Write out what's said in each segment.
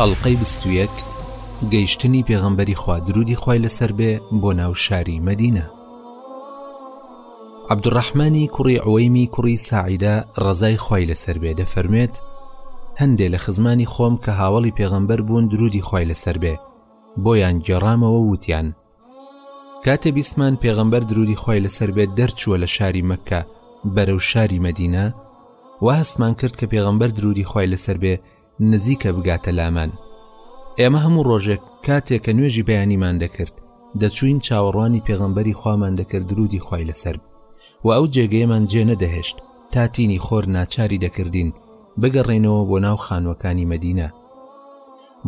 ئەڵلقەی بیست و یەک گەیشتنی پێغەمبەری خوا درودی خوای لەسەر بێ بۆ ناو شاری مەدینە عبدڕحمانی کوڕی ئەوەیمی کوڕی ساعیدە ڕزای خوای لەسەر بێ دەفەرمێت هەندێ لە خزمانی خۆم کە هاوڵی پێغەمبەر بوون درودی خوای لەسەر بێ بۆیان گێڕامەوە وتیان کاتێ بیستمان پێغەمبەر درودی خی لەسەر بێت دەرچووە لە شاری مەکە بەرەو شاری مەدینە واستمان کرد کە پێغەمبەر درودی خی لەسەر بێ نزیکە بگاتە لامان ئێمە هەموو ڕۆژێک کاتێک کە نوێژی بەیانیمان دەکرد دەچوین چاوەڕوانی پێغەمبەری خوامان دەکرد درودی خی لەسەر و ئەو جێگەیەمان جێ نەدەهێشت تا تینی خۆر ناچاری دەکردین بگەڕێنەوە بۆ ناو خانوەکانی مەدینە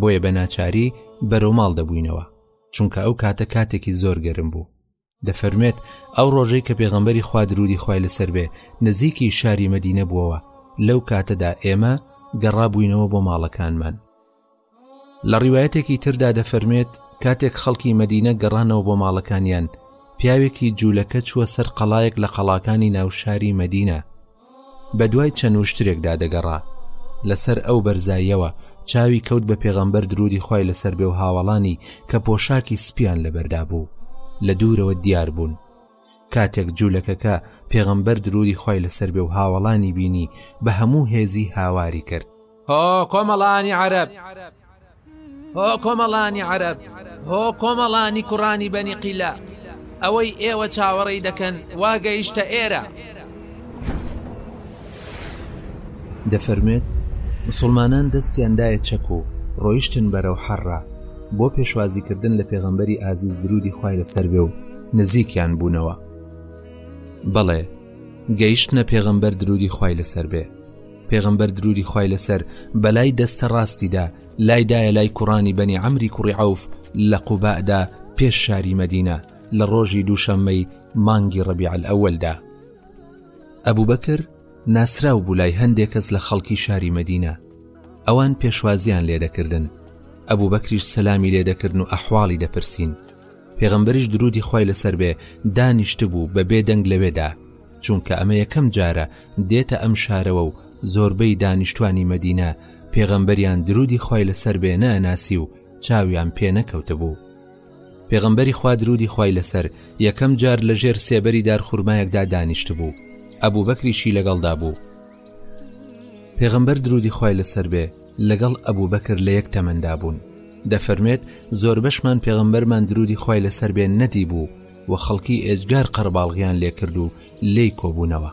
بۆیە بە ناچاری بەرەو ماڵ دەبووینەوە چونکە ئەو کاتە کاتێکی زۆر گەرم بوو دەفەرمێت ئەو ڕۆژەی کە پێغەمبەری خوا درودی خی لەسەر بێ نزیکی شاری مەدینە بووەوە لەو کاتەدا ئێمە گەڕابووینەوە بۆ ماڵەکانمان لە ڕیواەتێکی تردا دەفەرمێت کاتێک خەڵکی مەدینە گەڕانەوە بۆ ماڵەکانیان پیاوێکی جوولەکە چووە سەر قەڵایەک لە قەڵاکانی ناوشاری مەدینە بەدوای چەند وشترێکدا دەگەڕا لەسەر ئەو بەرزاییەوە چاوی کەوت بە پێغەمبەر درودی خوای لەسەر بێ و هاوەڵانی کە پۆشاکی سپیان لەبەردا بوو لە دوورەوە دیار بوون کاتێک جوولەکەکە پێغەمبەر درودی خوای لەسەر بێ و هاوەڵانی بینی بە هەموو هێزی هاواری کرد هۆ کۆمەڵانی عەرەب هۆ کۆمەڵانی عەرەب هۆ کۆمەڵانی کوڕانی بەنی قیلە ئەوەی ئێوە چاوەڕێی دەکەن واگەیشتە ئێرە دەفەرمێت مسلمانان دەستیاندایە چەک و ڕۆیشتن بەرەو حەڕە بۆ پێشوازیکردن لە پێغەمبەری ئازیز درودی خی لەسەر بێ و نزیکیان بوونەوە بەڵێ گەیشتنە پێغەمبەر درودی خی لەسەر بێ پێغەمبەر درودی خوای لەسەر بەلای دەستە ڕاستیدا لایدایە لای کوڕانی بەنی ئەمری کوڕی عوف لە قوبەدا پێش شاری مەدینە لە ڕۆژی دووشەممەی مانگی ڕەبیعل ئەوەلدا ئەبوو بەکر ناسراو بوو لای هەندێک کەس لە خەڵکی شاری مەدینە ئەوان پێشوازیان لێدەکردن ئەبوو بەکریش سەلامی لێدەکردن و ئەحواڵی دەپرسین پێغمبەریش درودی خی لەسەر بێ دانیشتبوو بە بێدەنگ لەوێدا چونکە ئەمە یەکەم جارە دێتە ئەم شارەوە و زۆربەی دانیشتوانی مەدینە پێغەمبەریان درودی خوای لەسەر بێ نەناسی و چاویان پێ نەکەوتبوو پێغەمبەری خوا درودی خوای لەسەر یەکەم جار لە ژێر سێبەری دارخورمایەکدا دانیشت بوو ئەبوو بەکریشی لەگەڵدا بوو پێغەمبەر درودی خوای لەسەر بێ لەگەڵ ئەبوو بەکر لە یەک تەمەندا بوون دەفەرمێت زۆر بەشمان پێغەمبەرمان درودی خوای لەسەر بێن نەدی بوو و خەڵکی ئێجگار قەرباڵغیان لێکرد و لێی کۆبوونەوە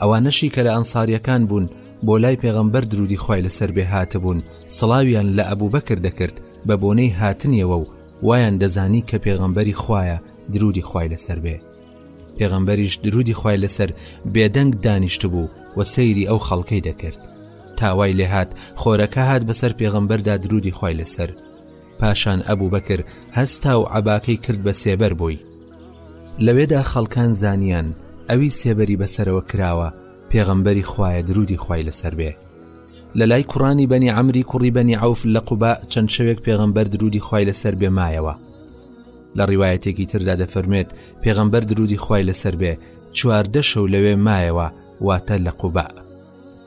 ئەوانەشی کە لە ئەنساریەکان بوون بۆ لای پێغەمبەر درودی خی لەسەر بێ هاتبوون سڵاویان لە ئەبوو بەکرد دەکرد بە بۆنەی هاتنیەوە و وایان دەزانی کە پێغەمبەری خویە درودی خی لەسەر بێ پێغەمبەریش درودی خی لەسەر بێدەنگ دانیشت بوو و سەیری ئەو خەڵکەی دەکرد تاوای لێهات خۆرەکە هات بەسەر پێغەمبەردا درودی خی لەسەر پاشان ئەبوبەکر هەستا و عەباکەی کرد بە سێبەر بۆی لەوێدا خەڵکان زانیان ئەوی سێبەری بەسەرەوە کراوە پێغەمبەری خوایە درودی خوای لەسەر بێ لە لای کوڕانی بەنی عمری کوڕی بەنی عوف لە قوبا چەند شەوێک پێغەمبەر درودی خوای لەسەر بێ مایەوە لە ڕیواەتێکی تردا دەفەرمێت پێغەمبەر درودی خوای لەسەر بێ چواردە شەو لەوێ مایەوە واتە لە قوبە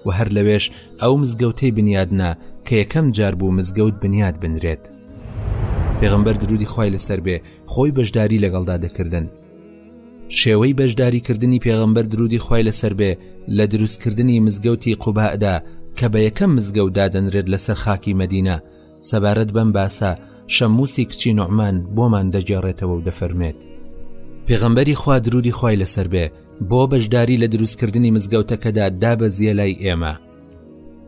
و هەر لەوێش ئەو مزگەوتەی بنیاد نا کە یەکەم جار بوو مزگەوت بنیاد بنرێت پێغەمبەر درودی خوای لەسەر بێ خۆی بەشداری لەگەڵدا دەکردن شێوەی بەشداریکردنی پێغەمبەر درودی خوای لەسەر بێ لە دروستکردنی مزگەوتی قوبائدا کە بە یەکەم مزگەوت دادەنرێت لەسەر خاکی مەدینە سەبارەت بەم باسە شەموسی کچی نوعمان بۆمان دەگێڕێتەوە و دەفەرمێت پێغەمبەری خوا درودی خوای لەسەر بێ بۆ بەشداری لە دروستکردنی مزگەوتەکەدا دابەزیە لای ئێمە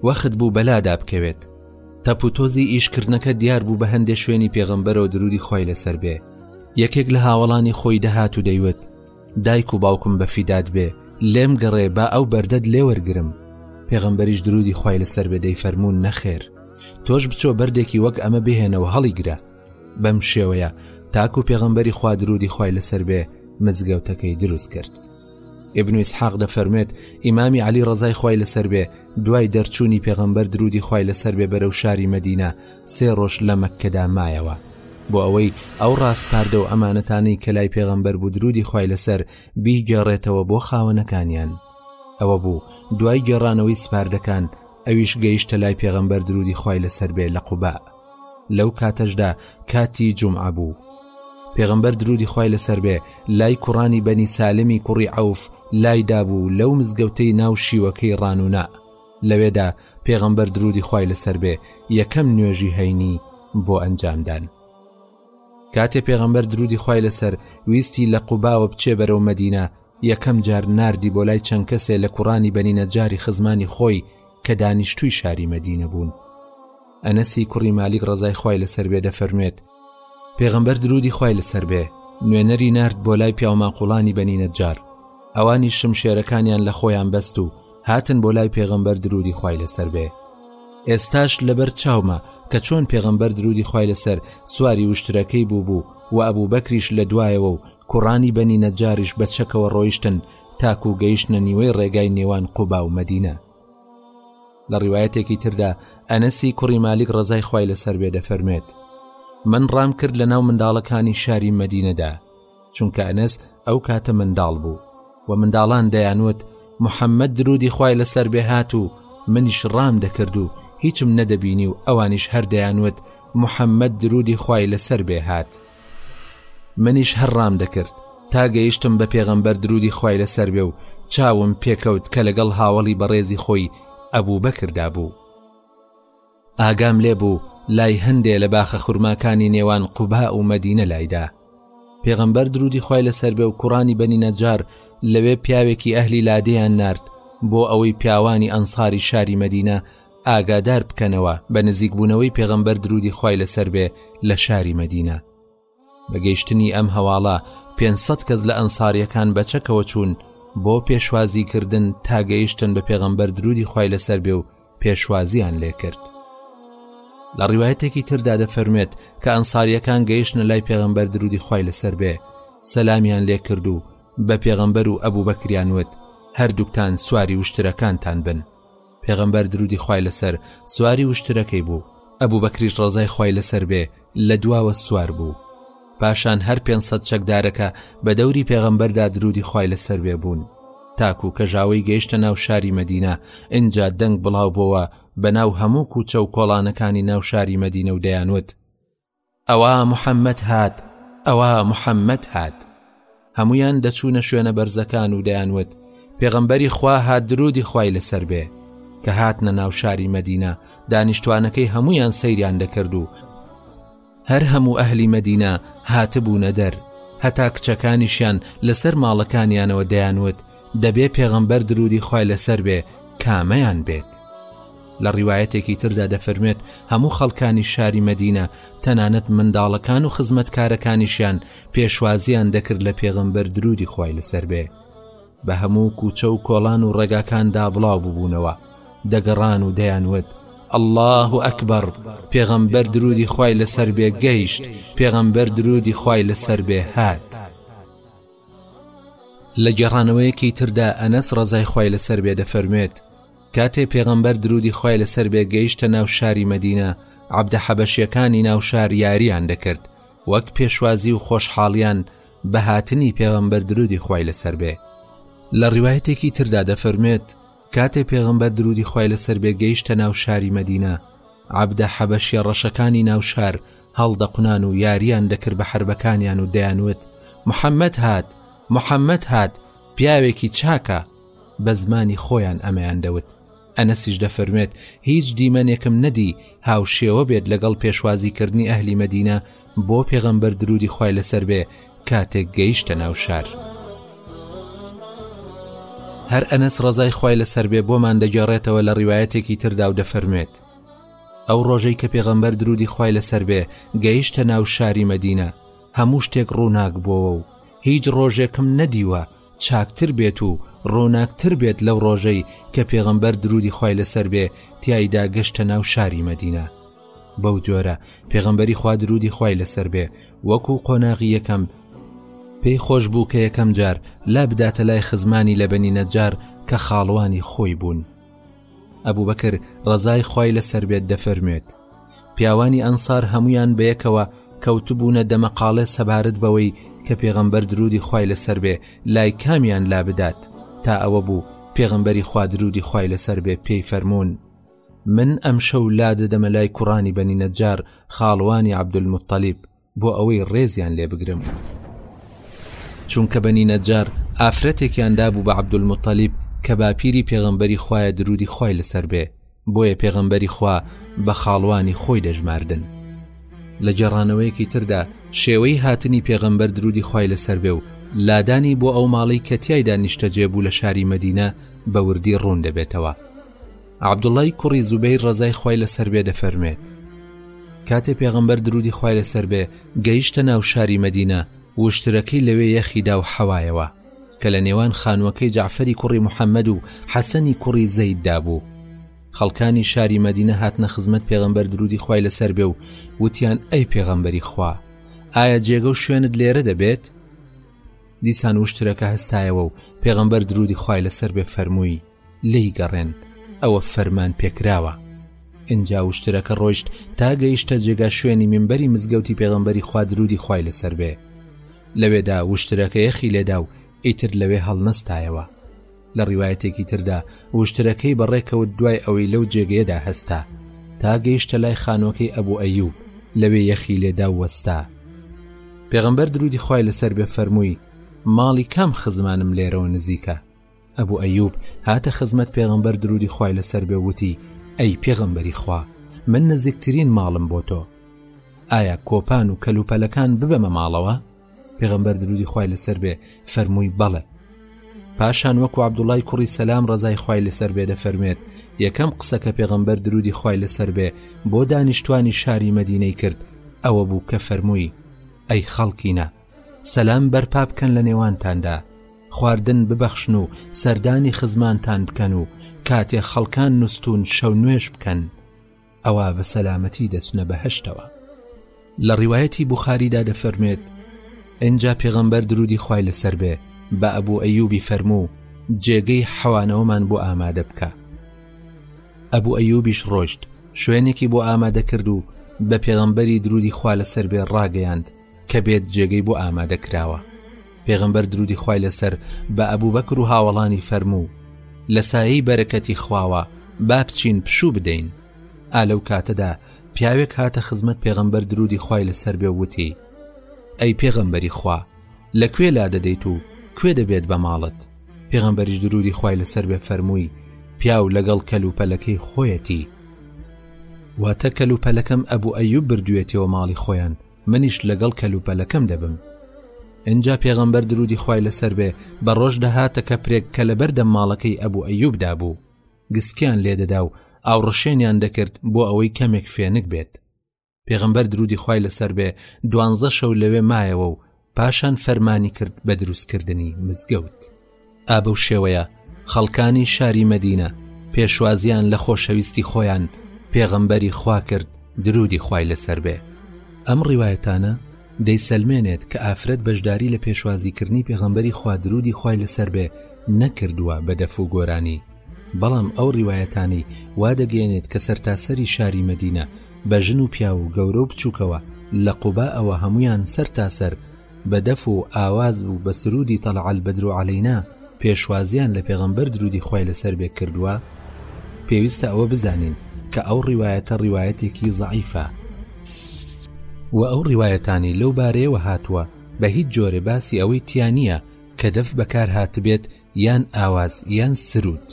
وەخت بوو بەلادا بکەوێت تەپوتۆزی ئیشکردنەکە دیار بوو بە هەندێک شوێنی پێغەمبەرەوە درودی خۆی لەسەر بێ یەکێک لە هاوڵانی خۆی دەهات و دەیوت دایک و باوکم بە فیدات بێ لێم گەڕێ با ئەو بەردەت لێ وەرگرم پێغەمبەریش درودی خوای لەسەر بێ دەی فەرمونون نەخێر تۆش بچۆ بەردێکی وەک ئەمە بهێنەوە هەڵی گرە بەم شێوەیە تاکو پێغەمبەری خوا درودی خوای لەسەر بێ مزگەوتەکەی دروست کرد ابن اسحاق دەفەرمێت ئیمامی علی ڕزای خوای لەسەر بێ دوای دەرچوونی پێغەمبەر درودی خوای لەسەر بێ بەرەو شاری مدینە سێ ڕۆژ لە مەککەدا مایەوە بۆ ئەوەی ئەو ڕاسپاردە و ئەمانەتانەی کە لای پێغەمبەر بوو درودی خوای لەسەر بیگێڕێتەوە بۆ خاوەنەکانیان ئەوە بوو دوای گێڕانەوەی سپاردەکان ئەویش گەیشتە لای پێغەمبەر درودی خوای لەسەر بێ لە قوبا لەو کاتەشدا کاتی جمعە بوو پێغمبەر درودی خی لەسەر بێ لای کوڕانی بەنی سالمی کوڕی عوف لای دابوو لەو مزگەوتەی ناو شیوەکەی ڕانونا لەوێدا پێغەمبەر درودی خوای لەسەر بێ یەکەم نوێژی هەینی بۆ ئەنجامدان کاتێ پێغەمبەر درودی خوای لەسەر ویستی لە قوباوە بچێ بەرەو مەدینە یەکەم جار نردی بۆ لای چەند کەسێ لە کوڕانی بەنینە جاری خزمانی خۆی کە دانیشتووی شاری مەدینە بوون ئەنەسی کوڕی مالیک ڕزای خوای لەسەر بێ دەفەرموێت پێغەمبەر درودی خوای لەسەر بێ نوێنەری نرد بۆ لای پیاوماقوڵانی بەنینە جار ئەوانی شمشێرەکانیان لە خۆیان بەست و هاتن بۆ لای پێغەمبەر درودی خوای لەسەر بێ ئێستاش لەبەر چاومە کە چۆن پێغەمبەر درودی خوای لەسەر سواری وشترەکەی بوو بوو و ئەبوو بەکریش لە دوایەوە و کوڕانی بەنینە جاریش بە چەکەوە ڕۆیشتن تاکو گەیشتە نیوەی ڕێگای نێوان قوبا و مەدینە لە ڕیواەتێکی تردا ئەنەسی کوڕی مالیک ڕزای خی لەسەر بێ دەفەرمێت من ڕام کرد لە ناو منداڵەکانی شاری مەدینەدا چونکە ئەنەس ئەو کاتە منداڵ بوو و منداڵان دەیانوت محەممەد درودی خی لەسەر بێهات و منیش ڕام دەکرد و هیچم نەدەبینی و ئەوانیش هەردەیانوت محەممەد درودی خی لەسەر بێهات منیش هەر ڕام دەکرد تا گەیشتم بە پێغەمبەر درودی خوای لەسەر بێ و چاوم پێکەوت کە لەگەڵ هاوەڵی بەڕێزی خۆی ئەبوو بەکردا بوو ئاگام لێ بوو لای هەندێ لە باخە خورماکانی نێوان قوبا و مەدینە لایدا پێغەمبەر درودی خی لەسەر بێ و کوڕانی بەنی نەجار لەوێ پیاوێکی ئەهلی لادێیان نرد بۆ ئەوەی پیاوانی ئەنساری شاری مەدینە ئاگادار بکەنەوە بە نزیکبوونەوەی پێغەمبەر درودی خوای لەسەر بێ لە شاری مەدینە بە گەیشتنی ئەم هەواڵە پێ سەد کەس لە ئەنساریەکان بە چەکەوە چوون بۆ پێشوازی کردن تا گەیشتن بە پێغەمبەر درودی خوای لەسەر بێ و پێشوازیان لێ کرد لە ڕیواەتێکی تردا دەفەرمێت کە ئەنساریەکان گەیشتە لای پێغەمبەر درودی خوای لەسەر بێ سەلامیان لێ کرد و بە پێغەمبەر و ئەبوو بەکریان وت هەردووکتان سواری وشترەکانتان بن پێغەمبەر درودی خوای لەسەر سواری وشترەکەی بوو ئەبوو بەکریش ڕزای خوای لەسەر بێ لە دواوە سوار بوو پاشان هەر پێ سەد چەکدارەکە بە دەوری پێغەمبەردا درودی خوای لەسەر بێ بوون تاکو کە ژاوەی گەیشتە ناو شاری مەدینە ئینجا دەنگ بڵاو بۆوە بە ناو هەموو کوچە و کۆڵانەکانی ناو شاری مەدینە و دەیانوت ئەوا محەممەد هات، ئەوا محەممەد هات. هەموویان دەچوونە شوێنە بەرزەکان و دەیانوت، پێغەمبەری خوا هات درودی خوای لەسەر بێ، کە هاتنە ناو شاری مەدینە دانیشتوانەکەی هەموویان سەیریان دەکرد و هەر هەموو ئەهلی مەدینە هاتبوونە دەر، هەتا کچەکانیشیان لەسەر ماڵەکانیانەوە دەیانوت، دەبێ پێغەمبەر درودی خوای لەسەر بێ کامەیان بێت لە ڕیواەتێکی تردا دەفەرموێت هەموو خەڵکانی شاری مەدینە تەنانەت منداڵەکان و خزمەتکارەکانیشیان پێشوازیان دەکرد لە پێغەمبەر درودی خوای لەسەر بێ بە هەموو کوچە و کۆڵان و ڕێگاکاندا بڵاو ببوونەوە دەگەڕان و دەیانوت الله و ئەکبەر پێغەمبەر درودی خوای لەسەر بێ گەیشت پێغەمبەر درودی خوای لەسەر بێ هات. لە گێڕانەوەیەکی تردا ئەنەس ڕەزای خوای لەسەر بێ دەفەرموێت کاتێ پێغەمبەر درودی خوای لەسەر بێ گەیشتە ناو شاری مەدینە عەبدە حەبەشیەکانی ناو شار یاریان دەکرد وەک پێشوازی و خۆشحاڵیان بە هاتنی پێغەمبەر درودی خوای لەسەر بێ لە ڕیواەتێکی تردا دەفەرموێت کاتێ پێغەمبەر درودی خوای لەسەر بێ گەیشتە ناو شاری مەدینە، عەبدە حەبەشیە ڕەشەکانی ناو شار هەڵدەقنان و یاریان دەکرد بە حەربەکانیان و دەیانوت، محەمەد هات، محەمەد هات، پیاوێکی چاکە، بە زمانی خۆیان ئەمەیان دەوت. ئەنەسیش دەفەرموێت، هیچ دیمەنێکم نەدی هاوشێوە بێت لەگەڵ پێشوازیکردنی ئەهلی مەدینە، بۆ پێغەمبەر درودی خوای لەسەر بێ کاتێک گەیشتە ناو شار هەر ئەنەس ڕزای خوای لەسەر بێ بۆمان دەگەڕێتەوە لە ڕیواەتێکی تردا و دەفەرموێت ئەو ڕۆژەی کە پێغەمبەر درودی خوای لەسەر بێ گەیشتە ناو شاری مەدینە هەموو شتێک ڕووناک بووەوە و هیچ ڕۆژێکم نەدیوە چاکتر بێت و ڕووناکتر بێت لەو ڕۆژەی کە پێغەمبەر درودی خوای لەسەر بێ تایدا گەشتە ناو شاری مەدینە بەو جۆرە پێغەمبەری خوا درودی خوای لەسەر بێ وەکو قۆناغی یەکەم پێی خۆش بوو کە یەکەم جار لا بداتە لای خزمانی لە بەنی نەجار کە خاڵوانی خۆی بوون. ئەبوبەکر ڕەزای خوای لەسەر بێت دەفەرموێت پیاوانی ئەنسار هەمویان بەیەکەوە کەوتبوونە دەمەقاڵێ سەبارەت بەوەی کە پێغەمبەر درودی خوای لەسەر بێ لای کامیان لا بدات تا ئەوە بوو پێغەمبەری خوا درودی خوای لەسەر بێ پێی فەرمونون من ئەم شەو لا دەدەمە لای کوڕانی بەنی نەجار خاڵوانی عبدول مطلیب بۆ ئەوەی ڕێزیان لێ بگرم چونکە بەنی نەجار ئافرەتێکیان دابوو بە عبدولمتەلیب کە باپیری پێغەمبەری خوایە درودی خی لەسەر بێ بۆیە پێغەمبەری خوا بە خاڵوانی خۆی دەژماردن لە گێڕانەوەیەکی تردا شێوەی هاتنی پێغەمبەر درودی خی لەسەر بێ و لادانی بۆ ئەو ماڵی کە تایدا نیشتەجێ بوو لە شاری مەدینە بە وردی ڕوون دەبێتەوە عەبدوڵڵای کوڕی زوبەیر ڕەزای خوای لەسەر بێ دەفەرمێت کاتێ پێغەمبەر درودی خوای لەسەر بێ گەیشتە ناو شاری مەدینە وشترەکەی لەوێ یەخیدا و حەوایەوە کە لە نێوان خانووەکەی جعفەری کوڕی محەممەد و حەسەنی کوڕی زەیددا بوو خەڵکانی شاری مەدینە هاتنە خزمەت پێغەمبەر درودی خوای لەسەر بێ و وتیان ئەی پێغەمبەری خوا ئایا جێگە و شوێنت لێرە دەبێت دیسان وشترەکە هەستایەوە و پێغەمبەر درودی خوای لەسەر بێ فەرمووی لێی گەڕێن ئەوە فەرمان پێکراوە ئینجا وشترەکە ڕۆیشت تا گەیشتە جێگا شوێنی منبەری مزگەوتی پێغمبەری خوا درودی خوای لەسەر بێ لەوێدا وشترەکە یەخی لێدا و ئیتر لەوێ هەڵنەستایەوە لە ڕیواەتێکی تردا وشترەکەی بەڕێکەوت دوای ئەوەی لەو جێگەیەدا هەستا تا گەیشتە لای خانۆکەی ئەبوو ئەیوب لەوێ یەخی لێدا وەستا پێغمبەر درودی خوای لەسەر بێ فەرمووی ماڵی کام خزمانم لێرەوە نزیکە ئەبو ئەیوب هاتە خزمەت پێغەمبەر درودی خوای لەسەر بێ وتی ئەی پێغەمبەری خوا من نزیکترین ماڵم بۆ تۆ ئایا کۆپان و کەلوپەلەکان ببەمە ماڵەوە پێغەمبەر درودی خوای لەسەر بێ فەرمووی بەڵێ پاشان وەکو عبدوڵای کوڕی سەسلام ڕزای خی لەسەر بێ دەفەرمێت یەکەم قسە کە پێغەمبەر درودی خی لەسەر بێ بۆ دانیشتوانی شاری مەدینەی کرد ئەوە بوو کە فەرمووی ئەی خەڵکینە سەلام بەرپا بکەن لە نێوانتاندا خواردن ببەخشن و سەردانی خزمانتان بکەن و کاتێ خەڵکان نووسون شەو نوێش بکەن ئەوە بە سەلامەتی دەچنە بەهشتەوە لە ڕیواەتی بخاریدا دەفەرمێت ئەجا پێغەمبەر درودی خی لەسەر بێ بە ئەبوو ئەیوبی فەرموو جێگەی حەوانەوەمان بۆ ئامادە بکە ئەبوو ئەیوبیش ڕۆشت شوێنێکی بۆ ئامادە کرد و بە پێغەمبەری درودی خوا لەسەر بێ ڕاگەیاند کە بێت جێگەی بۆ ئامادە کراوە پێغەمبەر درودی خوای لەسەر بە ئەبوو بەکر و هاوەڵانی فەرموو لە سایی بەرەکەتی خواوە با بچین پشوو بدەین ئا لەو کاتەدا پیاوێک هاتە خزمەت پێغەمبەر درودی خوای لەسەر بێ وتی ئەی پێغەمبەری خوا لە کوێ لا دەدەیت و کوێ دەبێت بە ماڵت پێغەمبەریش درودی خوای لەسەر بێ فەرمووی پیاو لەگەڵ کەل و پەلەکەی خۆیەتی واتە کەل و پەلەکەم ئەبوو ئەیوب بردوێتەوە ماڵی خۆیان منیش لەگەڵ کەلوپەلەکەم دەبم ئەجا پێغەمبەر درودی خی لەسەر بێ بە ڕۆژ دەهاتە کە پرێک کە لە بەردەم ماڵەکەی ئەبوو ئەیوبدا بوو گسکیان لێدەدا و ئاوڕشێنیان دەکرد بۆ ئەوەی کەمێک فێنک بێت پێغەمبەر درودی خی لەسەر بێ دوانزە شەو لەوێ مایەوە و پاشان فەرمانی کرد بە دروستکردنی مزگەوت ئابە و شێوەیە خەڵکانی شاری مەدینە پێشوازیان لە خۆشەویستی خۆیان پێغەمبەری خوا کرد درودی خوای لەسەر بێ ئەم ڕیواەتانە دەیسەلمێنێت کە ئافرەت بەشداری لە پێشوازیکردنی پێغەمبەری خوا درودی خوای لەسەر بێ نەکردووە بە دەف و گۆرانی بەڵام ئەو ڕیواەتانی وا دەگەێنێت کە سەرتاسەری شاری مەدینە بە ژن و پیاو و گەورە و بچووکەوە لە قوبائەوە هەمویان سەر تاسەر بە دەف و ئاواز و بە سروودی طلع البدر علینا پێشوازیان لە پێغەمبەر درودی خوای لەسەر بێ کردووە پێویستە ئەوە بزانین کە ئەو ڕیوایەتە ڕیوایەتێکی زەعیفە و ئەو ڕیوایەتانی لەو بارەیەوە هاتووە بە هیچ جۆرێ باسی ئەوەی تیانە کە دەف بەکار هاتبێت یان ئاواز یان سروود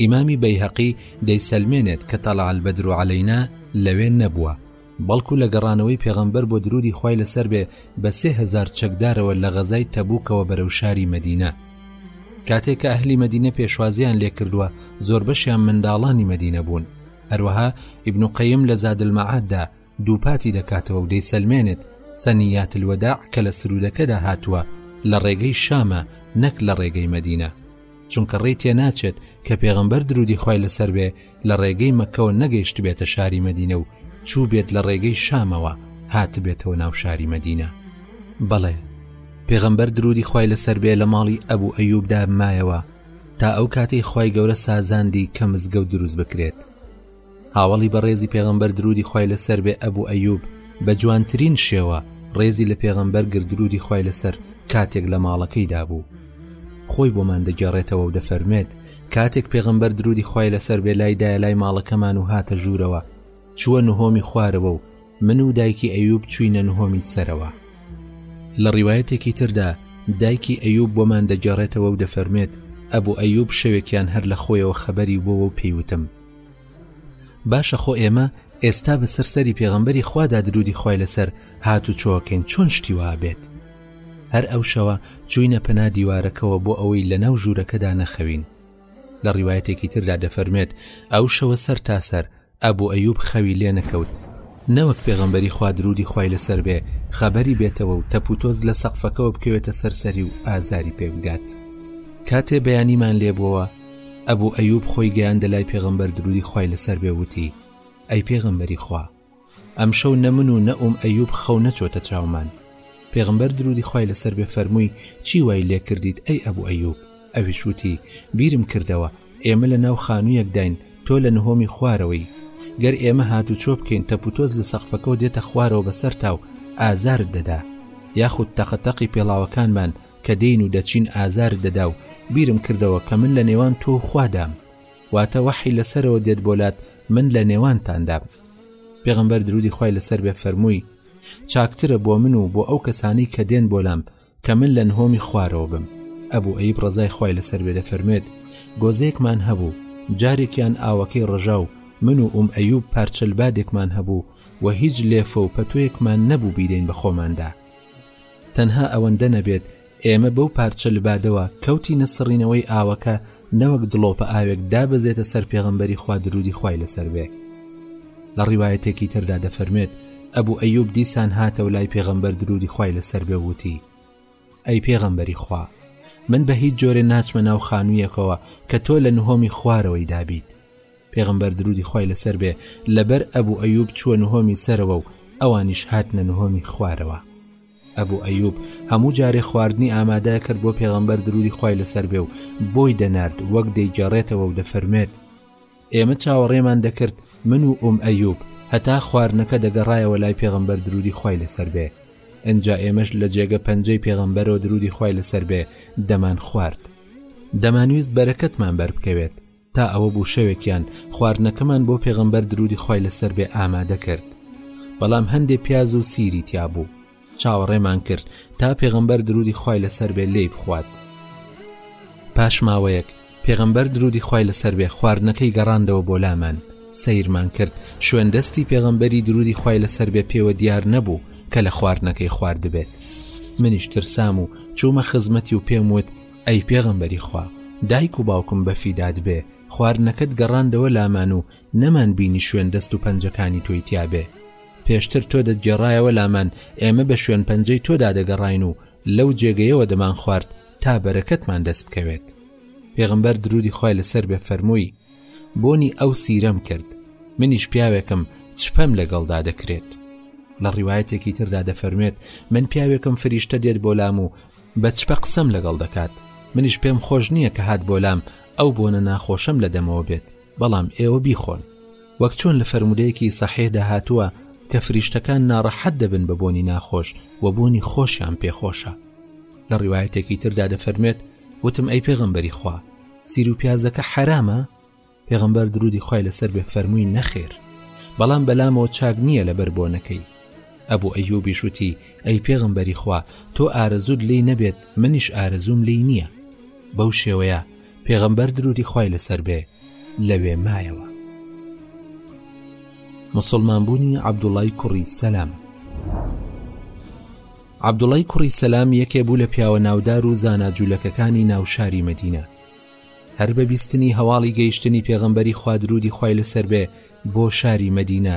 ئیمامی بەیهەقی دەیسەلمێنێت کە تەڵع البدر علینا لەوێ نەبووە بەڵکو لە گەڕانەوەی پێغەمبەر بۆ درودی خی لەسەر بێ بە سێ هزار چەکدارەوە لە غەزای تەبووکەوە بەرەو شاری مدینە کاتێک کە ئەهلی مدینە پێشوازیان لێکردووە زۆربەشیان منداڵانی مدینە بوون هەروەها ئیبن و قەیم لە زادلمەعاددا دووپاتی دەکاتەوە و دەیسەلمێنێت ثەنیات الوداع کە لە سروودەکەدا هاتووە لە ڕێگەی شامە نەک لە ڕێگەی مەدینە چونکە ڕێی تێناچێت کە پێغەمبەر درودی خۆی لەسەر بێ لە ڕێگەی مەکەوە نەگەیشت بێتە شاری مەدینە و چوو بێت لە ڕێگەی شامەوە هاتبێتەوە ناو شاری مەدینە بەڵێ پێغەمبەر درودی خی لەسەر بێ لە ماڵی ئەبوو ئەیوبدا مایەوە تا ئەو کاتەی خی گەورە سازاندی کە مزگەوت دروست بکرێت هاوەڵی بەڕێزی پێغەمبەر درودی خوای لەسەر بێ ئەبوو ئەیوب بە جوانترین شێوە ڕێزی لە پێغەمبەر گردرودی خوای لەسەر کاتێک لە ماڵەکەی دابوو خۆی بۆمان دەگێڕێتەوە و دەفەرمێت کاتێک پێغەمبەر درودی خوای لەسەر بێ لایدایە لای ماڵەکەمان و هاتە ژوورەوە چووە نهۆمی خوارەوە و من و دایکی ئەیوب چوینە نهۆمی سەرەوە لە ڕیواەتێکی تردا دایکی ئەیوب بۆمان دەگێڕێتەوە و دەفەرمێت ئەبوو ئەیوب شەوێکیان هەر لە خۆیەوە خەبەری بۆەوە و پێیوتم باشە خۆ ئێمە ئێستا بەسەر سەری پێغەمبەری خوادا درودی خی لەسەر هات و چۆکەین چۆن شتی وابێت هەر ئەو شەوە چوینە پەنا دیوارەکەەوە بۆ ئەوەی لەناو ژوورەکەدا نەخەوین لە ڕیواەتێکی تردا دەفەرمێت ئەو شەوە سەر تا سەر ئەبوو ئەیوب خەوی لێ نەکەوت نەوەک پێغەمبەری خوادرودی خی لەسەر بێ خەبەری بێتەوە و تەپوتۆز لە سەقفەکەەوە بکەوێتە سەرسەری و ئازاری پێبگات کاتێ بەیانیمان لێبووەوە ئەبو ئەیوب خۆی گەیاندە لای پێغەمبەر درودی خوای لەسەر بێ وتی، ئەی پێغەمبەری خوا، ئەمشەو نە من و نە ئوم ئەیوب خەو نەچۆتە چاومان، پێغەمبەر درودی خوای لەسەر بێ فەرمووی، چی وای لێ کردیت ئەی ئەبو ئەیوب؟ ئەویش وتی، بیرم کردەوە، ئێمە لە ناو خانویەکداین تۆ لە نهۆمی خوارەوەی، گەر ئێمە هاتوچۆ بکەین تەپوتۆز لە سەقفەکەوە دێتە خوارەوە بەسەرتا و ئازارت دەدا، یاخود تەقە تەقی پێڵاوەکانمان کە دێین و دەچین ئازارت دەدا و بیرم کردەوە کە من لە نێوان تۆ و خوادام واتە وەحی لەسەرەوە دێت بۆ لات من لە نێوانتاندام پێغمبەر درودی خی لەسەر بێ فەرمووی چاکترە بۆ من و بۆ ئەو کەسانی کە دێن بۆ لام کە من لە نهۆمی خوارەوە بم ئەبوو ئەیب ڕزای خی لەسەر بێ دەفەرمێت گۆزێکمان هەبوو جارێکیان ئاوەکەی ڕژا و من و ئوم ئەیوب پارچەلبادێکمان هەبوو و هیچ لێفە و پەتوێکمان نەبوو بیدەین بە خۆماندا تەنها ئەوەندە نەبێت ئێمە بەو پارچە لبادەوە کەوتینە سڕینەوەی ئاوەکە نەوەک دڵۆپە ئاوێک دابەزێتە سەر پێغەمبەری خوا درودی خوای لەسەر بێ لە ڕیواەتێکی تردا دەفەرمێت ئەبوو ئەیوب دیسان هاتەوە لای پێغەمبەر درودی خوای لەسەر بێ وتی ئەی پێغەمبەری خوا من بە هیچ جۆرێ ناچمە ناو خانوویەکەوە کە تۆ لە نهۆمی خوارەوەی دابیت پێغەمبەر درودی خوای لەسەر بێ لەبەر ئەبوو ئەیوب چووە نهۆمی سەرەوە و ئەوانیش هاتنە نهۆمی خوارەوە ئەبوو ئەیوب هەموو جارێ خواردنی ئامادە کرد بۆ پێغەمبەر درودی خوای لەسەر بێ و بۆی دەنارد وەک دەیگەڕێتەوە و دەفەرمێت ئێمە چاوەڕێمان دەکرد من و ئوم ئەیوب هەتا خواردنەکە دەگەڕایەوە لای پێغەمبەر درودی خوای لەسەر بێ ئەجا ئێمەش لە جێگە پەنجەی پێغەمبەرەوە درودی خوای لەسەر بێ دەمان خوارد دەمانویست بەرەکەتمان بەربکەوێت تا ئەوە بوو شەوێکیان خواردنەکەمان بۆ پێغەمبەر درودی خوای لەسەر بێ ئامادە کرد بەڵام هەندێ پیاز و سیری تیا بوو چاوەڕێمان کرد تا پێغەمبەر درودی خوای لەسەر بێ لێی بخوات پاش ماوەیەک پێغەمبەر درودی خوای لەسەر بێ خواردنەکەی گەڕاندەوە بۆ لامان سەیرمان کرد شوێن دەستی پێغەمبەری درودی خوای لەسەر بێ پێوە دیار نەبوو کە لە خواردنەکەی خواردبێت منیش ترسام و چوومە خزمەتی و پێم وت ئەی پێغەمبەری خوا دایک و باوکم بە فیدات بێ خواردنەکەت گەڕاندەوە لامان و نەمان بینی شوێن دەست و پەنجەکانی تۆی تیا بێ پێشتر تۆ دەتگێڕایەوە لامان ئێمە بە شوێن پەنجەی تۆدا دەگەڕین و لەو جێگەیەوە دەمان خوارد تا بەرەکەتمان دەست بکەوێت پێغمبەر درودی خی لەسەر بێ فەرمووی بۆنی ئەو سیرەم کرد منیش پیاوێکم چپەم لەگەڵدا دەکرێت لە ڕیواەتێکی تردا دەفەرمێت من پیاوێکم فریشتە دێت بۆ لام و بە چپە قسەم لەگەڵ دەکات منیش پێم خۆش نییە کە هات بۆ لام ئەو بۆنە ناخۆشەم لە دەمەوە بێت بەڵام ئێوە بیخۆن وەک چۆن لە فەرمودەیەکی سەحێدا هاتووە کە فریشتەکان ناڕەحەت دەبن بە بۆنی ناخۆش و بۆنی خۆشیان پێخۆشە لە ڕیواەتێکی تردا دەفەرمێت وتم ئەی پێغەمبەری خوا سیر و پیازەکە حرامە پێغەمبەر درودی خی لەسەر بێ فەرمووی نەخێر بەڵام بەلامەوە چاک نییە لەبەر بۆ نەکەی ئەبوو ئەیوبی شوتی ئەی پێغمبەری خوا تۆ ئارەزود لی نەبێت منیش ئارەزوم لی نییە بەو شێوەیە پێغەمبەر درودی خی لەسەر بێ لەوێ مایەوە مسلمان بوونی عبدوڵای کوڕی سەلام عبدوڵای کوڕی سەلام یەکێ بوو لە پیاوە ناودار و زانا جوولەکەکانی ناوشاری مدینە هەر بە بیستنی هەواڵی گەیشتنی پێغەمبەری خوا درودی خوای لەسەر بێ بۆ شاری مەدینە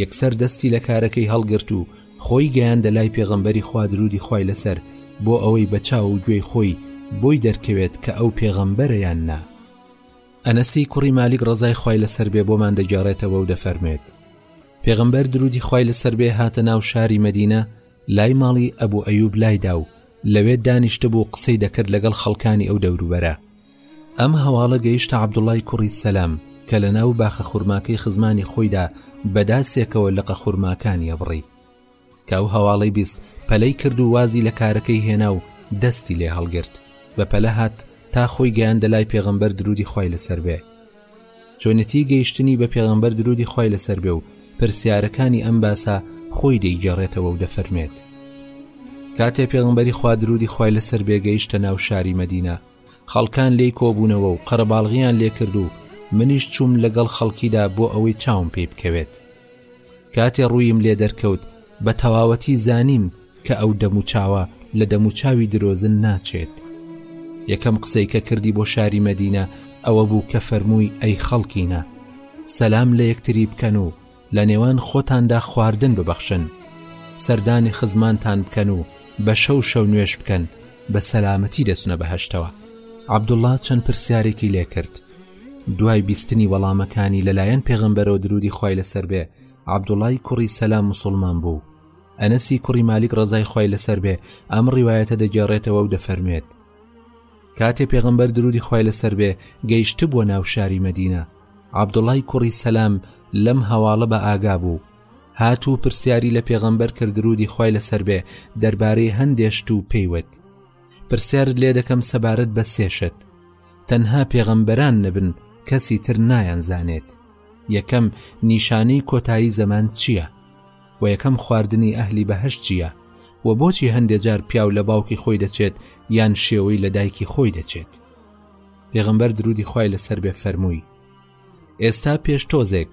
یەکسەر دەستی لە کارەکەی هەڵگرت و خۆی گەیاندە لای پێغەمبەری خوا درودی خوای لەسەر بۆ ئەوەی بە چاو و گوێی خۆی بۆی دەرکەوێت کە ئەو پێغەمبەرە یان نا ئەنەسی کوڕی مالیک ڕزای خوای لەسەر بێ بۆمان دەگەڕێتەوە و دەفەرمێت پێغەمبەر درودی خوای لەسەر بێ هاتە ناو شاری مەدینە لای ماڵی ئەبوو ئەیوب لایدا و لەوێ دانیشتبوو قسەی دەکرد لەگەڵ خەڵکانی ئەو دەوروبەرە ئەم هەواڵە گەیشتە عەبدوڵای کوڕی سەلام کە لە ناو باخە خورماکەی خزمانی خۆیدا بەداسێکەوە لقە خورماکانیە بڕی کە ئەو هەواڵەی بیست پەلەی کرد و وازی لە کارەکەی هێنا و دەستی لێ هەڵگرت بە پەلە هات تا خۆی گەیاندە لای پێغەمبەر درودی خی لەسەر بێ چۆنێتی گەیشتنی بە پێغەمبەر درودی خوای لەسەر بێ و پرسیارەکانی ئەم باسە خۆی دەیگێڕێتەوە و دەفەرمێت کاتێ پێغمبەری خوا درودی خوای لەسەر بێگەیشتە ناو شاری مەدینە خەڵکان لی کۆبوونەوە و قەرەباڵغیان لێکرد و منیش چووم لەگەڵ خەڵکیدا بۆ ئەوەی چاوم پێی بکەوێت کاتێ ڕوویم لێ دەرکەوت بە تەواوەتی زانیم کە ئەو دەموچاوە لە دەموچاوی درۆزن ناچێت. یەکەم قسەی کە کردی بۆ شاری مەدینە ئەوە بوو کە فەرمووی ئەی خەڵکینە! سەلام لە یەکتری بکەن و لە نێوان خۆتاندا خواردن ببەخشن. سەردانی خزمانتان بکەن و بە شەو شەو نوێژ بکەن، بە سەلامەتی دەچنە بەهەشتەوە. عەبدوڵڵا چەند پرسیارێکی لێ کرد. دوای بیستنی وەڵامەکانی لەلایەن پێغەمبەرەوە درودی خوای لەسەر بێ، عەبدوڵڵای کوڕی سەلام موسوڵمان بوو. ئەنەسی کوڕی مالیک ڕزای خی لەسەر بێ ئەم ڕیواەتە دەگێڕێتەوە و دەفەرموێت کاتێ پێغمبەر درودی خی لەسەر بێ گەیشت بۆ ناو شاری مەدینە عبدوڵای کوڕی سەسلام لەم هەواڵە بە ئاگا بوو هات و پرسیاری لە پێغمبەر کردرودی خی لەسەر بێ دەربارەی هەندێشت و پێیوت پرسیارت لێ دەکەم سەبارەت بە سێشت تەنها پێغەمبەران نەبن کەسی تر نایان زانێت یەکەم نیشانەی کۆتایی زەمان چییە؟ وە یەکەم خواردنی ئەهلی بەهەشت چیە؟ وە بۆچی هەندێ جار پیاو لە باوکی خۆی دەچێت یان شێوەی لە دایکی خۆی دەچێت؟ پێغەمبەر درودی خوای لەسەر بێ فەرمووی ئێستا پێش تۆزێک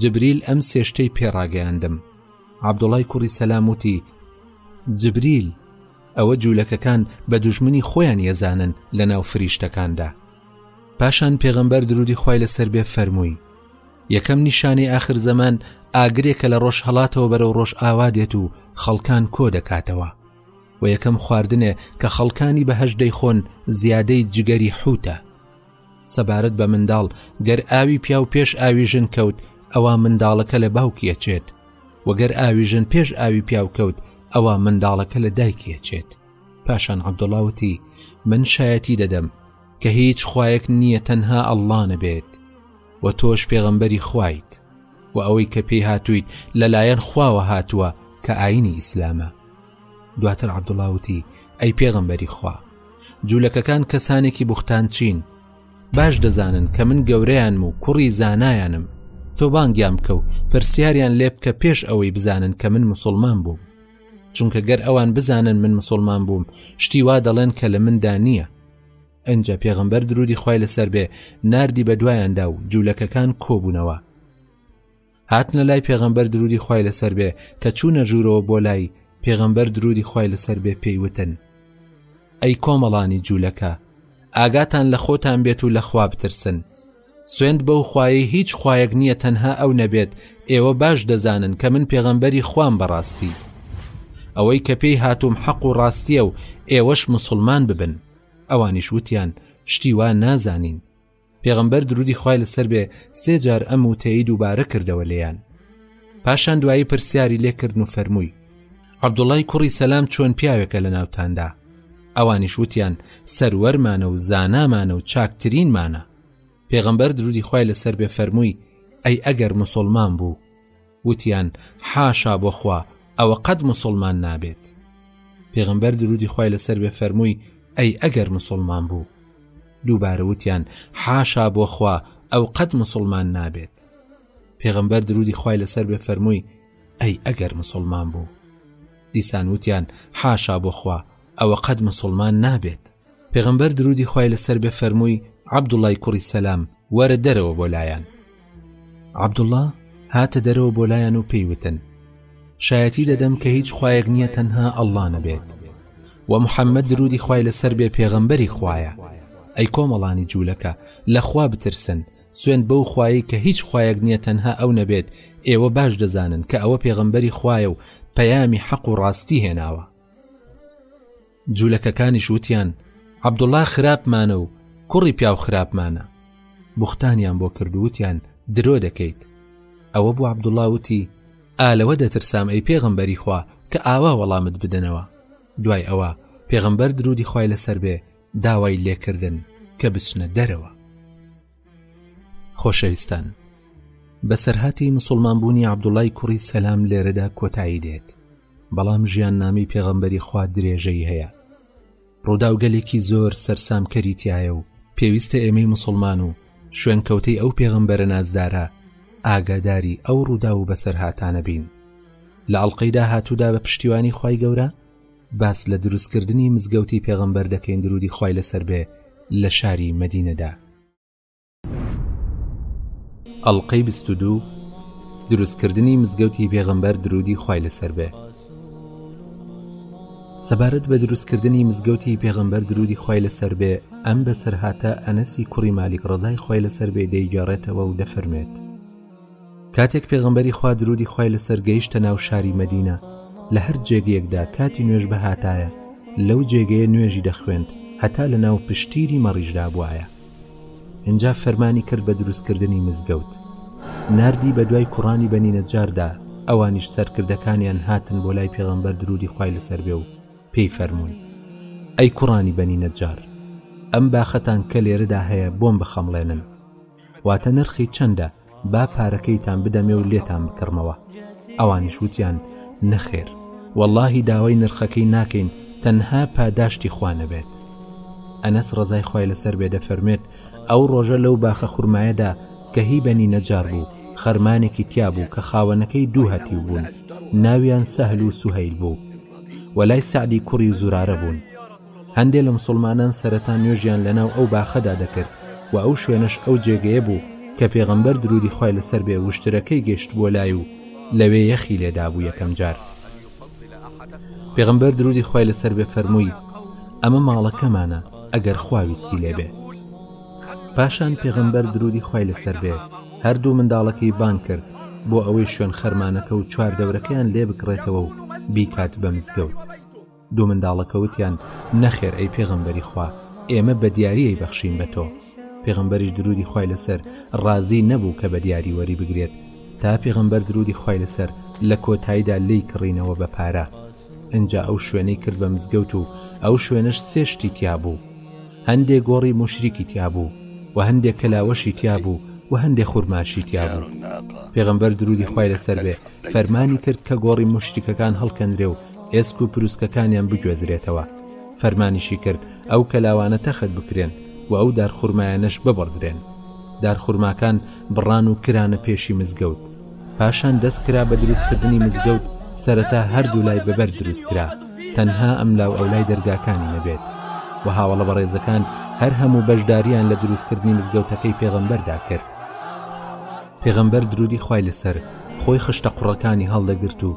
جبریل ئەم سێشتەی پێڕاگەیاندم عبدوڵای کوڕی سەلام وتی جبریل ئەوە جوولەکەکان بە دوژمنی خۆیان یەزانن لە ناو فریشتەکاندا پاشان پێغەمبەر درودی خوای لەسەر بێ فەرمووی یەکەم نیشانەی ئاخر زەمان ئاگرێکە لە ڕۆژ هەڵاتەوە بەرەو ڕۆژ ئاوا دێت و خەڵکان کۆ دەکاتەوە و یەکەم خواردنێ کە خەڵکانی بەهش دەیخۆن زیادەی جگەری حوتە سەبارەت بە منداڵ گەر ئاوی پیا و پێش ئاوی ژن کەوت ئەوە منداڵەکە لە باوکیەچێت وەگەر ئاوی ژن پێش ئاوی پیاوکەوت ئەوە منداڵەکە لە دایکیەچێت پاشان عبدوڵا وتی من شایەتی دەدەم کە هیچ خویەک نییە تەنها ئەللانە بێت و تۆش پێغەمبەری خویت و ئەوەی کە پێی هاتوویت لەلایەن خواوە هاتووە کە ئاینی ئیسلامە دواتر عبدوڵا وتی ئەی پێغەمبەری خوا جوولەکەکان کەسانێکی بوختان چین باش دەزانن کە من گەورەیانم و کوڕی زانایانم تۆ بانگیان بکە و پرسیاریان لێ بکە پێش ئەوەی بزانن کە من مسلمان بووم چونکە گەر ئەوان بزانن من مسلمان بووم شتی وا دەڵێن کە لە مندا نییە ئەجا پێغمبەر درودی خی لەسەر بێ نردی بە دوایاندا و جوولەکەکان کۆبوونەوە هاتنە لای پێغمبەر درودی خی لەسەر بێ کە چوونە ژوورەوە بۆ لای پێغمبەر درودی خی لەسەر بێ پێیوتن ئەی کۆمەڵانی جوولەکە ئاگاتان لە خۆتان بێت و لەخوا بترسن سوێند بەو خوایەی هیچ خوایەک نییە تەنها ئەو نەبێت، ئێوە باش دەزانن کە من پێغەمبەری خوام بە ڕاستی. ئەوەی کە پێی هاتووم حەق و ڕاستییە و ئێوەش موسڵمان ببن. ئەوانیش وتیان، شتی وا نازانین. پێغەمبەر درودی خوای لەسەر بێ سێ جار ئەم وتەیەی دووبارە کردەوە لێیان. پاشان دوایی پرسیاری لێ کردن و فەرمووی، عەبدوڵڵای کوڕی سەلام چۆن پیاوێکە لە ناوتاندا؟ ئەوانیش وتیان، سەروەرمانە و زانامانە و چاکترینمانە. پێغەمبەر درودی خوای لەسەر بێ فەرمووی ئەی ئەگەر مسلمان بوو وتیان حاشا بۆ خوا ئەوە قەت مسلمان نابێت پێغەمبەر درودی خوای لەسەر بێ فەرمووی ئەی ئەگەر مسلمان بوو دووبارە وتیان حاشا بۆ خوا ئەو قەت مسلمان نابێت پێغەمبەر درودی خوای لەسەر بێ فەرمووی ئەی ئەگەر مسلمان بوو دیسان وتیان حاشا بۆ خوا ئەوە قەت مسلمان نابێت پێغەمبەر درودی خوای لەسەر بێ فەرمووی عەبدوڵای کوڕی سەلام وەرە دەرەوە بۆ لایەن عەبدوڵا هاتە دەرەوە بۆ لایەن و پێیوتن شایەتی دەدەم کە هیچ خوایەک نییە تەنها ئەللا نەبێت و محەممەد درودی خوای لەسەر بێ پێغەمبەری خویە ئەی کۆمەڵانی جوولەکە لەخوا بترسن سوێن بەو خوایی کە هیچ خوایەک نییە تەنها ئەو نەبێت ئێوە باش دەزانن کە ئەوە پێغەمبەری خویە و پەیامی حەق و ڕاستی هێناوە جولەکەکانیش وتیان، عەبدوڵڵا خراپمانە و کوڕی پیاو خراپمانە. بوختانیان بۆ کرد و وتیان، درۆ دەکەیت. ئەوە بوو عەبدوڵڵا وتی، ئا لەوە دەترسام ئەی پێغەمبەری خوا کە ئاوا وەڵامت بدەنەوە. دوای ئەوە پێغەمبەر درودی خوای لەسەر بێ داوای لێکردن کە بچنە دەرەوە. خۆشەویستان بەسەرهاتی مسلمان بوونی عبدوڵای کوڕی سەسلام لێرەدا کۆتایی دێت بەڵام ژیان نامی پێغەمبەری خوا درێژەی هەیە ڕووداوگەلێکی زۆر سەرسامکەری تایە و پێویستە ئێمەی مسلمان و شوێنکەوتەی ئەو پێغەمبەرە نازدارە ئاگاداری ئەو ڕوودا و بەسەرهاتانە بین لە ئەڵلقەی داهاتوودا بە پشتیوانی خی گەورە باس لە دروست کردنی مزگەوتی پێغەمبەر دەکەین درودی خوای لەسەر بێ لە شاری مەدینەدا ئەڵلقەی بیست و دوو دروستکردنی مزگەوتی پێغەمبەر درودی خوای لەسەر بێ سەبارەت بە دروستکردنی مزگەوتی پێغەمبەر درودی خوای لەسەر بێ ئەم بەسەرهاتە ئەنەسی کوڕی مالیک ڕزای خوای لەسەر بێ دەیگەڕێتەوە و دەفەرمێت کاتێک پێغەمبەری خوا درودی خوای لەسەر گەیشتە ناو شاری مەدینە لە هەر جێگەیەکدا کاتی نوێژ بهاتایە لەو جێگەیە نوێژی دەخوێند هەتا لە ناو پشتیری مەڕیشدا بواە اینجا فەرمانی کرد بە دروستکردنی مزگەوت نردی بە دوای کوڕانی بەنینە جاردا ئەوانیش سەرکردەکانیان هاتن بۆ لای پێغەمبەر درودی خوای لەسەر بێ و پێی فەرمونون ئەی کوڕانی بەنینە جار ئەم باخەتان کە لێرەدا هەیە بۆم بخەمڵێنن واتە نرخی چەندە با پارەکەیتان بدەمێ و لێتان بکڕمەوە ئەوانیش وتیان نەخێر واللهی داوای نرخەکەی ناکەین تەنها پاداشتی خوانەبێت ئەنەس ڕزای خی لەسەر بێ دەفەرمێت ئەو ڕۆژە لەو باخە خورمایەدا کە هی بەنی نەجار بوو خەرمانێکی تیا بوو کە خاوەنەکەی دوو هەتیو بوون ناویان سەهل و سوهیل بوو وەلای سعدی کوڕی زورارە بوون هەندێ لە موسڵمانان سەرەتا نوێژیان لەناو ئەو باخەدا دەکرد و ئەو شوێنەش ئەو جێگەیە بوو کە پێغەمبەر درودی خوای لەسەر بێ وشترەکەی گەشت بۆ لای و لەوێ یەخی لێدابوو یەکەم جار پێغمبەر درودی خوای لەسەر بێ فەرمووی ئەمە ماڵەکەمانە ئەگەر خواویستی لێبێ پاشان پێغمبەر درودی خوای لەسەر بێ هەردوو منداڵەکەی بان کرد بۆ ئەوەی شوێن خەرمانەکە و چوار دەورەکەیان لێ بکڕێتەوە و بیکات بە مزگەوت دوو منداڵەکە وتیان، نەخێر ئەی پێغەمبەری خوا، ئێمە بە دیاری ئەیبەخشین بە تۆ. پێغەمبەریش درودی خوای لەسەر ڕازی نەبوو کە بە دیاری وەری بگرێت، تا پێغەمبەر درودی خوای لەسەر لە کۆتاییدا لێی کڕینەوە بە پارە. ئنجا ئەو شوێنەی کرد بە مزگەوت و ئەو شوێنەش سێ شتی تیا بوو. هەندێ گۆڕی موشریکی تیا بوو و هەندێ کەلاوەشی تیا بوو و هەندێ خورماشی تیا بوو. پێغەمبەر درودی خوای لەسەر بێ فەرمانی کرد کە گۆڕی موشریکەکان هەڵکەنرێ و ئێسک و پروسکەکانیان بگوێزرێتەوە، فەرمانیشی کرد ئەو کەلاوانە تەخت بکرێن و ئەو دارخورمایانەش ببڕدرێن. دارخورماکان بڕان و کرانە پێشی مزگەوت. پاشان دەست کرا بە دروستکردنی مزگەوت، سەرەتا هەردوو لای بەبەر دروست کرا، تەنها ئەم لاو ئەو لای دەرگاکانی نەبێت و هاوەڵە بەڕێزەکان هەر هەموو بەشداریان لە دروستکردنی مزگەوتەکەی پێغەمبەردا کرد. پێغەمبەر درودی خوای لەسەر خۆی خشتە قوڕەکانی هەڵدەگرت و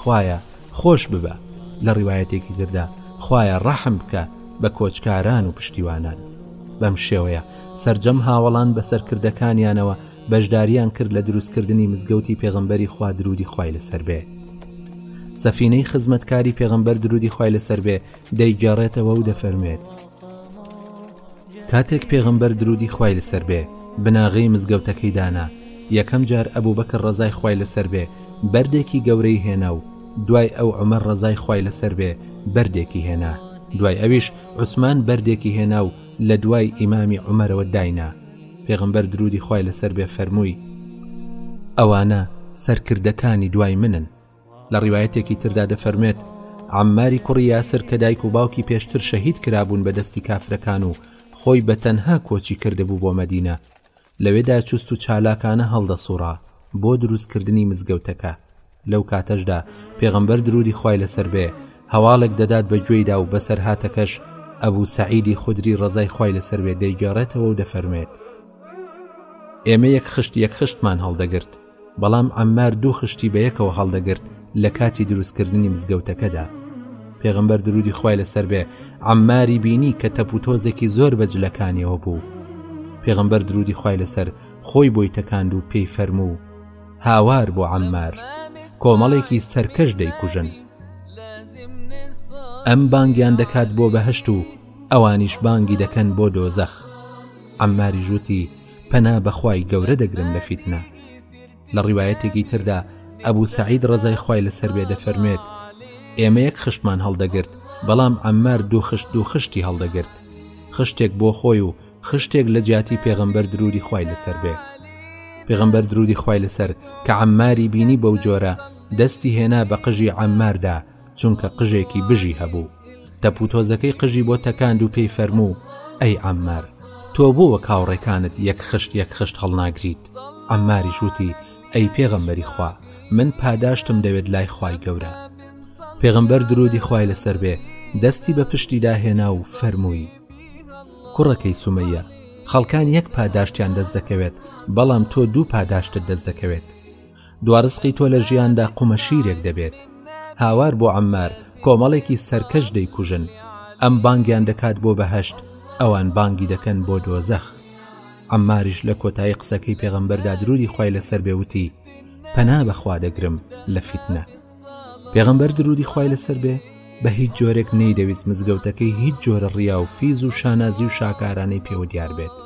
خوایە خۆش ببە لە ڕیواەتێکی تردا خوایە ڕەحم بکە بە کۆچکاران و پشتیوانان بەم شێوەیە سرجەم هاوەڵان بە سەرکردەکانیانەوە بەشداریان کرد لە دروستکردنی مزگەوتی پێغمبەری خوا درودی خوای لەسەر بێ سەفینەی خزمەتکاری پێغمبەر درودی خوای لەسەر بێ دەیگەڕێتەوە و دەفەرمێت کاتێک پێغەمبەر دروودی خوای لەسەر بێ بناغەی مزگەوتەکەی دانا یەکەم جار ئەبوبەکر ڕەزای خوای لەسەر بێ بەردێکی گەورەی هێنا و دوای ئەو عومەر ڕەزای خوای لەسەر بێ بەردێکی هێنا دوای ئەویش عوسمان بەردێکی هێنا و لە دوای ئیمامی عومەرەوە داینا پێغەمبەر دروودی خوای لەسەر بێ فەرمووی ئەوانە سەرکردەکانی دوای منن لە ڕیوایەتێکی تردا دەفەرمێت عماری کوڕی یاسر کە دایک و باوکی پێشتر شەهید کرابوون بە دەستی کافرەکان و خۆی بە تەنها کۆچی کردبوو بۆ مەدینە لەوێدا چوست و چالاکانە هەڵدەسوڕا بۆ دروستکردنی مزگەوتەکە لەو کاتەشدا پێغەمبەر درودی خی لەسەر بێ هەواڵێک دەدات بە گوێیدا و بەسەرهاتەکەش ئەبوو سەعیدی خودری ڕزای خی لەسەر وێ دەیگەڕێتەوە و دەفەرمێت ئێمە یەک خشت یەک خشتمان هەڵدەگرت بەڵام عەمار دوو خشتی بەیەکەوە هەڵدەگرت لە کاتی دروستکردنی مزگەوتەکەدا پێغمبەر درودی خی لەسەر بێ عەماری بینی کە تەپوتۆزێکی زۆر بە جلەکانیەوە بوو پێغمبەر درودی خی لەسەر خۆی بۆی تەکاند و پێی فەرموو هاوار بۆ عەمار کۆمەڵێکی سەرکەش دەیکوژن ئەم بانگیان دەکات بۆ بەهشت و ئەوانیش بانگی دەکەن بۆ دۆزەخ عەماری ژووتی پەنا بەخوای گەورە دەگرم لە فیتنە لە ڕیواەتێکی تردا ئەبوو سعید ڕزای خوای لەسەر بێ دەفەرمێت ئێمە یەک خشتمان هەڵدەگرت بەڵام ئەممار دوو خشت دوو خشتی هەڵدەگرت خشتێک بۆ خۆی و خشتێک لە جیاتی پێغەمبەر درودی خوای لەسەر بێ پێغەمبەر درودی خوای لەسەر کە عماری بینی بەو جۆرە دەستی هێنا بە قژی عماردا چونکە قژێکی بژی هەبوو تەپوتۆزەکەی قژی بۆ تەکاند و پێی فەرموو ئەی عمار تۆ بۆ وە کاوڕێکانت یەک خشت یەک خشت هەڵناگریت عماری شووتی ئەی پێغەمبەری خوا من پاداشتم دەوێت لای خوای گەورە پێغمبەر درودی خوای لەسەر بێ دەستی بە پشتی داهێنا و فەرمووی کوڕەکەی سومەیە خەڵکان یەک پاداشتیان دەست دەکەوێت بەڵام تۆ دوو پاداشتت دەست دەکەوێت دوارزقی تۆ لە ژیاندا قومە شیرێک دەبێت هاوار بۆ عەممار کۆمەڵێکی سەرکەش دەیکوژن ئەم بانگیان دەکات بۆ بەهشت ئەوان بانگی دەکەن بۆ دۆزەخ عەمماریش لە کۆتایی قسەکەی پێغەمبەردا درودی خی لەسەر بێوتی پەنا بەخوا دەگرم لە فیتنە پێغەمبەر درودی خی لەسەر بێ بە هیچ جۆرێک نەیدەویست مزگەوتەکەی هیچ جۆرە ڕیا و فیز و شانازی و شاکارانەی پێوە دیار بێت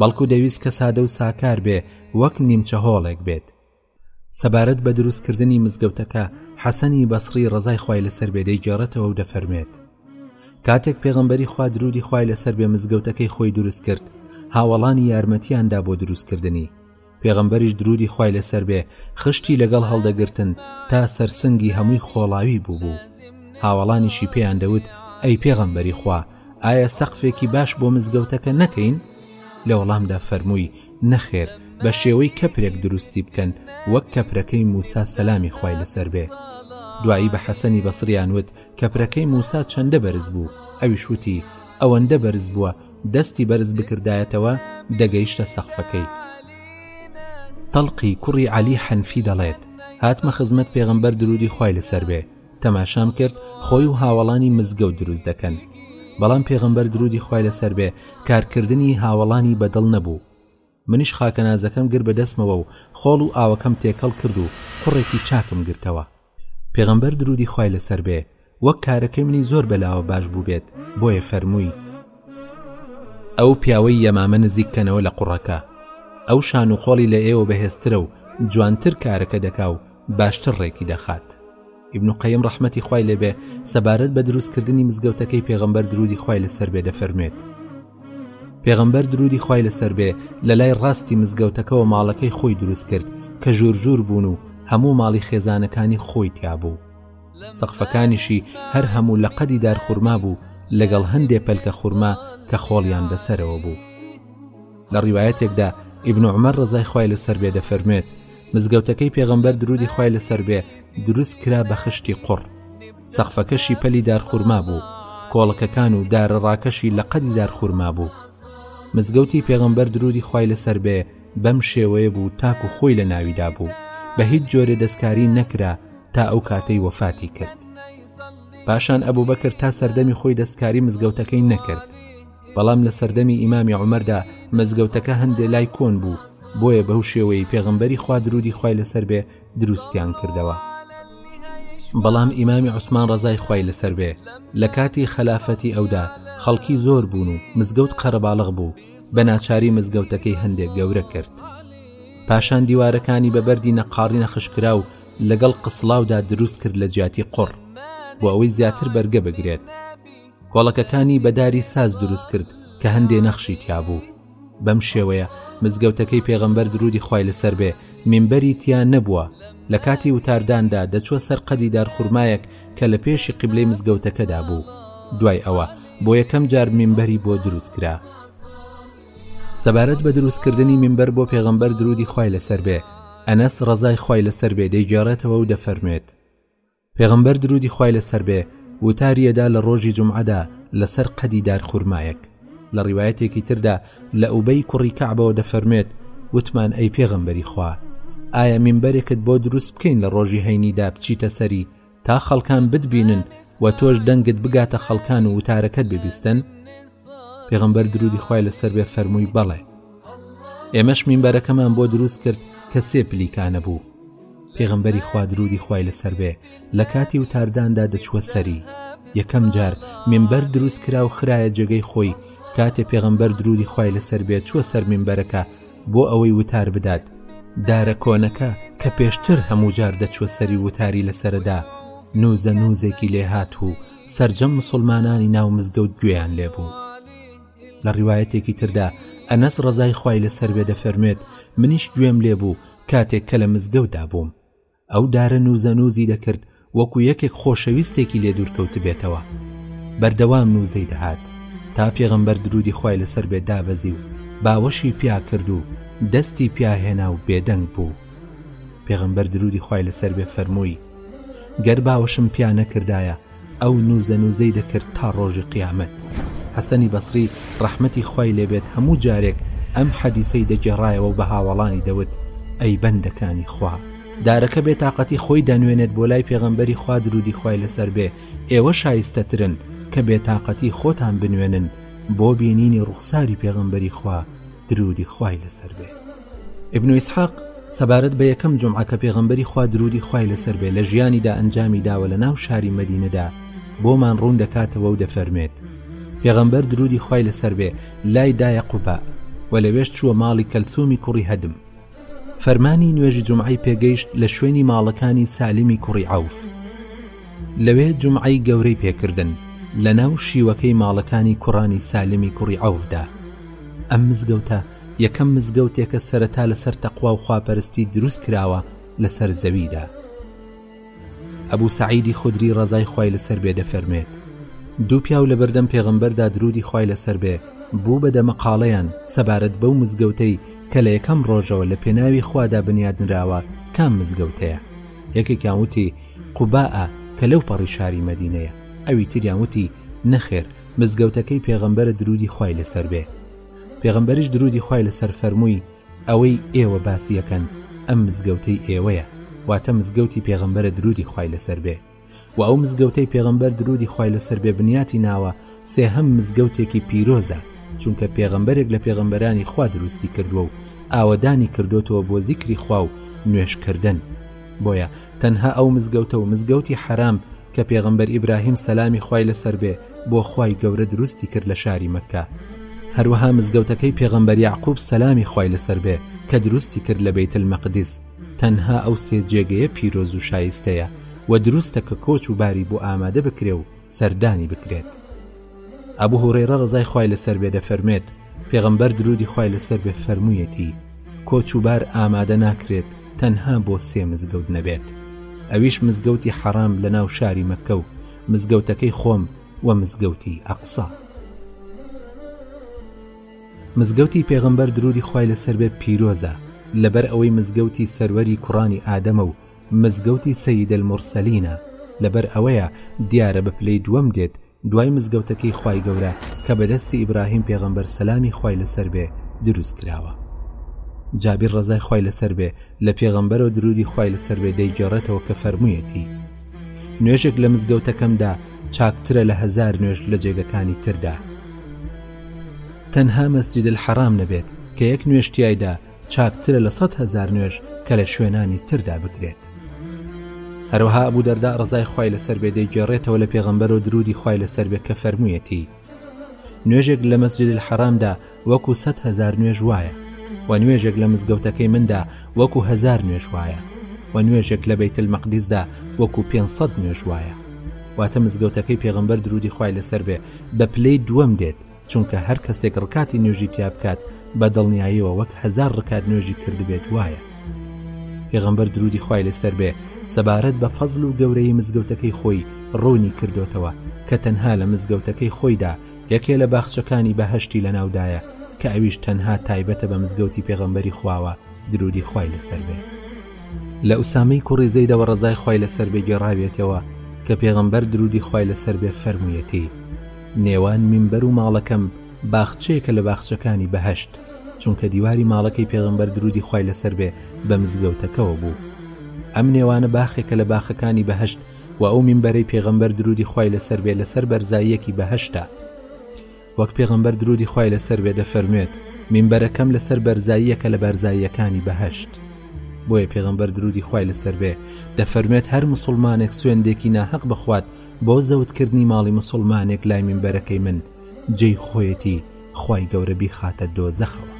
بەڵکو دەویست کە سادە و ساکار بێ وەک نیمچە هۆڵێک بێت سەبارەت بە دروستکردنی مزگەوتەکە حەسەنی بەسڕی ڕزای خی لەسەر بێدەی گێڕێتەوە و دەفەرمێت کاتێک پێغمبەری خوا درودی خی لەسەر بێ مزگەوتەکەی خۆی دروست کرد هاوەڵانی یارمەتیاندا بۆ دروستکردنی پێغمبەریش درودی خی لەسەر بێ خشتی لەگەڵ هەڵدەگرتن تا سەرسنگی هەمووی خۆڵاوی بووبوو هاوەڵانیشی پێیان دەوت ئەی پێغمبەری خوا ئایا سەقفێکی باش بۆ مزگەوتەکە نەکەین لە وەڵامدا فەرمووی نەخێر بە شێوەی کەپرێک دروستی بکەن وەک کەپرەکەی موسا سەلامی خوای لەسەر بێ دوایی بە حەسەنی بەسریان وت کەپرەکەی موسا چەندە بەرز بوو ئەویش وتی ئەوەندە بەرز بووە دەستی بەرز بکردایەتەوە دەگەیشتە سەقفەکەی تەڵقی کوڕی عەلی حەنفی دەڵێت هاتمە خزمەت پێغەمبەر درودی خوای لەسەر بێ تەماشام کرد خۆی و هاوەڵانی مزگەوت دروست دەکەن بەڵام پێغەمبەر درودی خوای لەسەر بێ کارکردنی هاوەڵانی بەدڵ نەبوو منیش خاکەنازەکەم گر بەدەستمەوە و خۆڵ و ئاوەکەم تێکەڵ کرد و قوڕێکی چاکم گرتەوە پێغەمبەر درودی خوای لەسەر بێ وەک کارەکەی منی زۆر بەلاوە باش بوو بێت بۆیە فەرمووی ئەو پیاوەی یەمامە نزیککەنەوە لە قوڕەکە ئەو شان و خۆڵی لە ئێوە بەهێزترە و جوانتر کارەکە دەکا و باشتر ڕێکی دەخات ئیبن قەیم ڕەحمەتی خی لێبێ سەبارەت بە دروستکردنی مزگەوتەکەی پێغمبەر درودی خی لەسەر بێ دەفەرمێت پێغمبەر درودی خی لەسەر بێ لە لای ڕاستی مزگەوتەکەەوە ماڵەکەی خۆی دروست کرد کە ژورژور بوون و هەموو ماڵی خێزانەکانی خۆی تیابوو سەقفەکانیشی هەر هەموو لە قەدی دار خورما بوو لەگەڵ هەندێ پەلکە خورما کە خۆڵیان بەسەرەوە بوو لە ڕیواەتێکدا ئیبن عمر ڕزای خی لەسەر بێ دەفەرمێت مزگەوتەکەی پێغەمبەر درودی خوای لەسەر بێ دروست کرا بە خشتی قڕ سەقفەکەشی پەلی دارخورما بوو کۆڵەکەکان و دارە ڕاکەشی لە قەدی دارخورما بوو مزگەوتی پێغەمبەر درودی خوای لەسەر بێ بەم شێوەیە بوو تاکو خۆی لە ناویدا بوو بە هیچ جۆرە دەستکاری نەکرا تا ئەو کاتەی وەفاتی کرد پاشان ئەبوو بەکرد تا سەردەمی خۆی دەستکاری مزگەوتەکەی نەکرد بەڵام لە سەردەمی ئیمامی عومەردا مزگەوتەکە هەندێ لای کۆن بوو بۆیە بەو شێوەی پێغمبەری خوا درودی خی لەسەر بێ دروستیان کردەوە بەڵام ئیمامی عوسمان ڕزای خی لەسەر بێ لە کاتی خەلافەتی ئەودا خەڵکی زۆر بوون و مزگەوت قەرەباڵغ بوو بە ناچاری مزگەوتەکەی هەندێک گەورە کرد پاشان دیوارەکانی بە بەردی نەقاڕی نەخشکرا و لەگەڵ قسڵاودا دروست کرد لە جیاتی قڕ بۆ ئەوەی زیاتر بەرگە بگرێت کۆڵەکەکانی بە داری ساز دروست کرد کە هەندێ نەخشی تیابوو بەم شێوەیە مزگەوتەکەی پێغەمبەر درودی خی لەسەر بێ منبەری تیا نەبووە لە کاتی وتارداندا دەچوە سەر قەدی دارخورمایەک کە لە پێشی قبلەی مزگەوتەکەدا بوو دوای ئەوە بۆ یەکەم جار منبەری بۆ دروست کرا سەبارەت بە دروستکردنی منبەر بۆ پێغەمبەر درودی خی لەسەر بێ ئەنەس ڕزای خی لەسەر بێ دەیگێڕێتەوە و دەفەرمێت پێغەمبەر درودی خوای لەسەر بێ وتاری ئەدا لە ڕۆژی جومعەدا لەسەر قەدی دار خورمایەک لە ڕیواەتێکی تردا لە ئوبەی کوڕی کەعبەوە دەفەرمێت وتمان ئەی پێغەمبەری خوا ئایا مینبەرێکت بۆ دروست بکەین لە ڕۆژی هەینیدا بچیتە سەری تا خەڵکان بتبینن و تۆش دەنگت بگاتە خەڵکان و وتارەکەت ببیستن پێغمبەر درودی خی لەسەر بێ فەرمووی بەڵێ ئێمەش مینبەرەکەمان بۆ دروست کرد کە سێ پلیکانە بوو پێغمبەری خوا درودی خی لەسەر بێ لە کاتی وتارداندا دەچووە سەری یەکەم جار مینبەر دروست کرا و خراە جێگەی خۆی کاتێ پێغمبەر درودی خی لەسەر بێ چووە سەر مینبەرەکە بۆ ئەوەی وتار بدات دارە کۆنەکە کە پێشتر هەموو جار دەچوە سەری وتاری لەسەردا نوزە نوزێکی لێهات و سەرجەم مسلمانانی ناو مزگەوت گوێیان لێبوو لە ڕیواەتێکی تردا ئەنەس ڕزای خی لەسەر بێ دەفەرمێت منیش گوێم لێبوو کاتێک کە لە مزگەوتدا بووم ئەو دارە نوزەنوزی دەکرد وەکو یەکێک خۆشەویستێکی لێ دوورکەوت بێتەوە بەردەوام نوزەی دەهات تا پێغەمبەر درودی خی لەسەر بێ دابەزی و باوەشی پیا کرد و دەستی پیاهێنا و بێدەنگ بوو پێغەمبەر درودی خی لەسەر بێ فەرمووی گەر باوەشم پیا نەکردایە ئەو نوزە نوزەی دەکرد تا ڕۆژی قیامەت حەسەنی بەسری ڕەحمەتی خوای لێبێت هەموو جارێک ئەم حەدیسەی دەگێڕایەوە بە هاوەڵانی دەوت ئەی بەندەکانی خوا دارەکە بێ تااقەتی خۆی دەنوێنێت بۆ لای پێغەمبەری خوا درودی خوای لەسەر بێ ئێوە شایستەترن کە بێتاقەتی خۆتان بنوێنن بۆ بینینی ڕوخساری پێغەمبەری خوا درودی خوای لەسەر بێ ابن اسحاق سەبارەت بە یەکەم جومعە کە پێغەمبەری خوا درودی خوای لەسەر بێ لە ژیانیدا ئەنجامی داوە لە ناو شاری مەدینەدا بۆمان ڕوون دەکاتەوە و دەفەرمێت پێغەمبەر درودی خوای لەسەر بێ لای دایە قوبا و لەوێش چووە ماڵی کەلتومی کوڕی هەدم فەرمانی نوێژی جمعی پێگەیشت لە شوێنی ماڵەکانی سالمی کوڕی عوف لەوێ جمعی گەورەی پێکردن لە ناو شیوەکەی ماڵەکانی کوڕانی سالمی کوڕی عوفدا ئەم مزگەوتە یەکەم مزگەوتێکە سەرەتا لەسەر تەقوا و خواپەرستی دروست کراوە لەسەر زەویدا ئەبوو سەعیدی خودری ڕەزای خوای لەسەر بێ دەفەرمێت دوو پیاو لە بەردەم پێغمبەردا درودی خوای لەسەر بێ بوو بە دەمەقاڵەیان سەبارەت بەو مزگەوتەی کە لە یەکەم ڕۆژەوە لە پێناوی خوادا بنیادنراوە کام مزگەوتەیە یەکێکیان وتی قوباء کە لەو پەڕی شاری مەدینەیە ئەوی تریان وتی نەخێر مزگەوتەکەی پێغمبەرە درودی خوای لەسەر بێ پێغەمبەریش درودی خوای لەسەر فەرمووی، ئەوەی ئێوە باسی ئەکەن ئەم مزگەوتەی ئێوەیە، واتە مزگەوتی پێغەمبەرە درودی خوای لەسەر بێ، وە ئەو مزگەوتەی پێغەمبەر درودی خوای لەسەر بێ بنیاتی ناوە سێهەم مزگەوتێکی پیرۆزە چونکە پێغەمبەرێک لە پێغەمبەرانی خوا دروستی کردووە و ئاوەدانی کردۆتەوە بۆ زیکری خوا و نوێژ کردن بۆیە تەنها ئەو مزگەوتە و مزگەوتی حەرام کە پێغەمبەر ئیبراهیم سەلامی خوای لەسەر بێ بۆ خوای گەورە دروستی کرد لە شاری مەکە هەروەها مزگەوتەکەی پێغەمبەر یعقوب سەلامی خوای لەسەر بێ کە دروستی کرد لە بیت المەقدس تەنها ئەو سێ جێگەیە پیرۆز و شایستەیە و دروستە کە کۆچ و باری بۆ ئامادە بکرێ و سەردانی بکرێت ئەبو هورەیرە ڕەزای خوای لەسەر بێ دەفەرموێت پێغەمبەر درودی خوای لەسەر بێ فەرموویەتی کۆچ و بار ئامادە ناکرێت تەنها بۆ سێ مزگەوت نەبێت ئەویش مزگەوتی حەرام لە ناو شاری مەکە و مزگەوتەکەی خۆم و مزگەوتی ئەقسا مزگەوتی پێغەمبەر درودی خوای لەسەر بێ پیرۆزە لەبەر ئەوەی مزگەوتی سەروەری کوڕانی ئادەمە و مزگەوتی سەیدەل مرسەلینە لەبەر ئەوەیە دیارە بە پلەی دووەم دێت دوای مزگەوتەکەی خوای گەورە کە بەدەستی ئیبراهیم پێغەمبەر سەلامی خوای لەسەر بێ دروست کراوە جابیر ڕزای خوای لەسەر بێ لە پێغەمبەر و درودی خوای لەسەر بێ دەیگەڕێتەوە کە فەرموویەتی نوێژێک لە مزگەوتەکەمدا چاکترە لە هزار نوێژ لە جێگەکانی تردا تەنها مەسجد الحرام نەبێت کە یەک نوێشتایدا چاکترە لە سەد هزار نوێژ کە لە شوێنانی تردا بکرێت هەروەها ئەبوو دەردا ڕزای خی لەسەر بێ دەیگەڕێتەوە لە پێغمبەر و درودی خی لەسەر بێ کە فەرموویەتی نوێژێک لە مەسجد حەرامدا وەکو سە هزار نوێژ وایە و نوێژێک لە مزگەوتەکەی مندا وەکو هزار نوێژ وایە و نوێژێک لە بیتل مەقدیسدا وەکو 500 نوێژ وایە واتە مزگەوتەکەی پێغمبەر درودی خی لەسەر بێ بە پلەی دووەم دێت چونکە هەر کەسێک ڕکاتی نوێژی تیا بکات بە دڵنیاییەوە وەک هزار ڕکات نوێژی کردبێت وایە پێغەمبەر درودی خی لەسەر بێ سەبارەت بە فەزل و گەورەی مزگەوتەکەی خۆی ڕوونی کردوتەوە کە تەنها لە مزگەوتەکەی خۆیدا یەکێ لە باخچەکانی بەهشتی لە ناودایە کە ئەویش تەنها تایبەتە بە مزگەوتی پێغەمبەری خواوە درودی خی لەسەر بێ لە ئوسامی کوڕی زەیدەوە ڕزای خی لەسەر بێگەێڕاوێتەوە کە پێغەمبەر درودی خی لەسەر بێ فەرموویەتی نێوان مینبەر و ماڵەکەم باخچەیەکە لە باخچەکانی بەهەشت، چونکە دیواری ماڵەکەی پێغەمبەر درودی خوای لەسەر بێ بە مزگەوتەکەوە بوو. ئەم نێوانە باخێکە لە باخەکانی بەهەشت و ئەو مینبەرەی پێغەمبەر درودی خوای لەسەر بێ لەسەر بەرزاییەکی بەهەشتە. وەک پێغەمبەر درودی خوای لەسەر بێ دەفەرموێت، مینبەرەکەم لەسەر بەرزاییەکە لە بەرزاییەکانی بەهەشت. بۆیە پێغەمبەر درودی خوای لەسەر بێ دەفەرموێت هەر موسڵمانێک سوێندێکی ناهەق بخوات، بۆ زەوت کردنی ماڵی مسوڵمانێک لای مینبەرەکەی من جێی خۆیەتی خوای گەورە بیخاتە دۆزەخەوە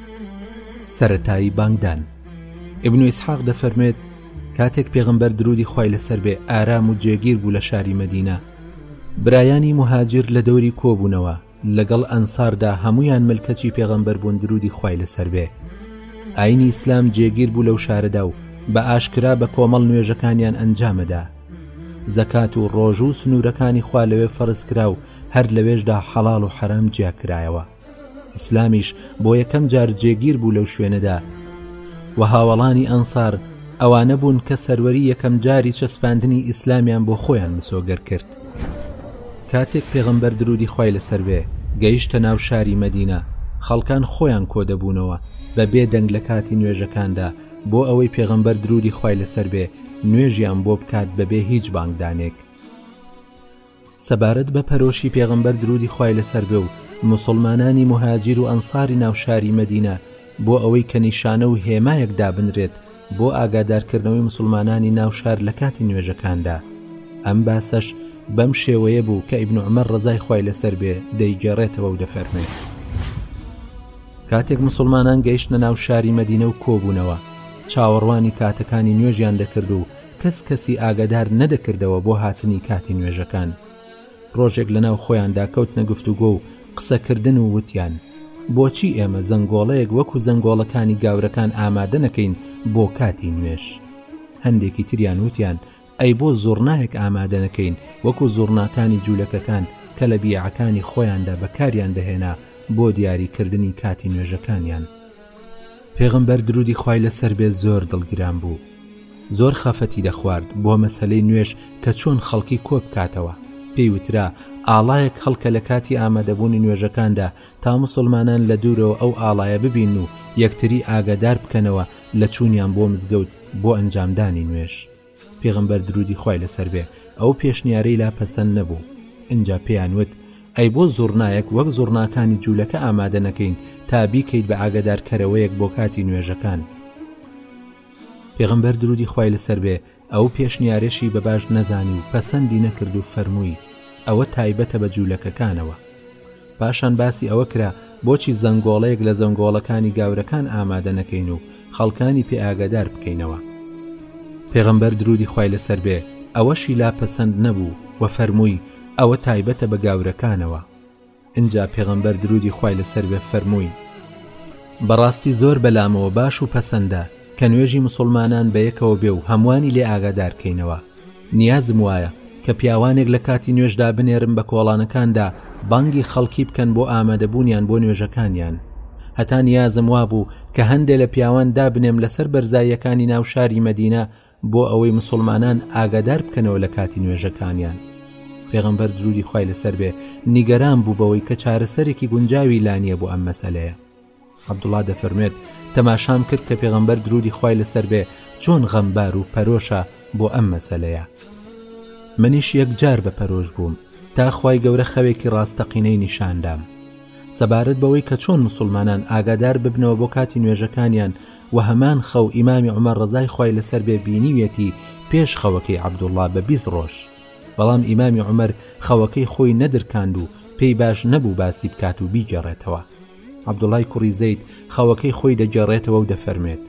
سەرەتایی بانگدان ابن ئیسحاق دەفەرمێت کاتێک پێغمبەر درودی خی لەسەر بێ ئارام و جێگیر بوو لە شاری مەدینە برایانی مهاجر لە دەوری کۆبوونەوە لەگەڵ ئەنساردا هەموویان ملکەچی پێغەمبەر بوون درودی خوای لەسەر بێ ئاینی ئیسلام جێگیر بوو لەو شارەدا و بە ئاشکرا بە کۆمەڵ نوێژەکانیان ئەنجامەدا زەکات و ڕۆژ و سنوورەکانی خوا لەوێ فەرز کرا و هەر لەوێشدا حەڵال و حەرام جیا کرایەوە ئیسلامیش بۆ یەکەم جار جێگیر بوو لەو شوێنەدا و هاوەڵانی ئەنسار ئەوانە بوون کە سەروەری یەکەم جاری چەسپاندنی ئیسلامیان بۆ خۆیان مسۆگەر کرد کاتێک پێغەمبەر درودی خوای لەسەر بێ گەیشتە ناو شاری مەدینە خەڵکان خۆیان کۆدەبوونەوە بە بێ دەنگ لە کاتی نوێژەکاندا بۆ ئەوەی پێغەمبەر درودی خوای لەسەر بێ نوێژیان بۆ بکات بەبێ هیچ بانگدانێک سەبارەت بە پەرۆشی پێغەمبەر درودی خوای لەسەر بێ و مسلمانانی مهاجیر و ئەنساری ناو شاری مەدینە بۆ ئەوەی کە نیشانە و هێمایەک دابنرێت بۆ ئاگادارکردنەوەی موسڵمانانی ناو شار لە کاتی نوێژەکاندا، ئەم باسەش بەم شێوەیە بوو کە ئیبن عومەر ڕەزای خوای لەسەر بێ دەیگێڕێتەوە و دەفەرموێ، کاتێک موسڵمانان گەیشتنە ناو شاری مەدینە و کۆبوونەوە، چاوەڕوانی کاتەکانی نوێژیان دەکرد و کەس کەسی ئاگادار نەدەکردەوە بۆ هاتنی کاتی نوێژەکان. ڕۆژێک لەناو خۆیاندا کەوتنە گفتوگۆ و قسەکردن و وتیان، بۆچی ئێمە زەنگۆڵەیەک وەکو زەنگۆڵەکانی گاورەکان ئامادە نەکەین بۆ کاتی نوێژ؟ هەندێکی تریان وتیان، ئەی بۆ زوڕنایەک ئامادە نەکەین وەکو زوڕناکانی جولەکەکان کە لە بیعەکانی خۆیاندا بەکاریان دەهێنا بۆ دیاریکردنی کاتی نوێژەکانیان؟ پێغەمبەر، درودی خوای لەسەر بێت، زۆر دڵگران بوو، زۆر خەفەتی دەخوارد بۆ مەسەلەی نوێژ کە چۆن خەڵکی کۆ بکاتەوە، پێی وترا ئاڵایەک هەڵکە لە کاتی ئامادەبوونی نوێژەکاندا تا موسڵمانان لە دوورەوە ئەو ئاڵایە ببینن و یەکتری ئاگادار بکەنەوە لە چوونیان بۆ مزگەوت بۆ ئەنجامدانی نوێژ. پێغەمبەر درودی خوای لەسەر بێ ئەو پێشنیارەی لا پەسەند نەبوو، ئینجا پێیان وت، ئەی بۆ زوڕنایەک وەک زوڕناکانی جوولەکە ئامادە نەکەین تا بیکەیت بە ئاگادارکەرەوەیەک بۆ کاتی نوێژەکان؟ پێغەمبەر درودی خوای لەسەر بێ ئەو پێشنیارەشی بە باش نەزانی و پەسەندی نەکرد و فەرمووی ئەوە تایبەتە بە جوولەکەکانەوە پاشان باسی ئەوە کرا بۆچی زەنگۆڵەیەک لە زەنگۆڵەکانی گاورەکان ئامادە نەکەین و خەڵکانی پێ ئاگادار بکەینەوە پێغەمبەر درودی خوای لەسەر بێ ئەوەشی لا پەسەند نەبوو و فەرمووی ئەوە تایبەتە بە گاورەکانەوە ئینجا پێغەمبەر درودی خوای لەسەر بێ فەرمووی، بەڕاستی زۆر بەلامەوە باش و پەسەندە کە نوێژی مسوڵمانان بەیەکەوە بێ و هەمووانی لێ ئاگادار کەینەوە، نیازم وایە کە پیاوانێک لە کاتی نوێژدا بنێرم بە کۆڵانەکاندا بانگی خەڵکی بکەن بۆ ئامادەبوونیان بۆ نوێژەکانیان، هەتا نیازم وابوو کە هەندێ لە پیاوان دابنێم لەسەر بەرزاییەکانی ناو شاری مەدینە بۆ ئەوەی مسوڵمانان ئاگادار بکەنەوە لە کاتی نوێژەکانیان پێغمبەر درودی خی لەسەر بێ نیگەران بوو بەوەی کە چارەسەرێکی گونجاوی لانیە بۆ ئەم مەسلەیە عبدوڵا دەفەرمێت تەماشام کرد کە پێغمبەر درودی خی لەسەر بێ چۆن غەمبار و پەرۆشە بۆ ئەم مەسلەیە منیش یەکجار بە پەرۆش بووم تاخوای گەورە خەوێکی ڕاستەقینەی نیشاندام سەبارەت بەوەی کە چۆن مسلمانان ئاگادار ببنەوە بۆ کاتی نوێژەکانیان وە هەمان خەو ئیمامی عومەر ڕەزای خوای لەسەر بێ بینیویەتی پێش خەوەکەی عەبدوڵڵا بە بیست ڕۆژ بەڵام ئیمامی عومەر خەوەکەی خۆی نەدرکاند و پێی باش نەبوو باسی بکات و بیگێڕێتەوە عەبدوڵای کوڕی زەید خەوەکەی خۆی دەگێڕێتەوە و دەفەرمێت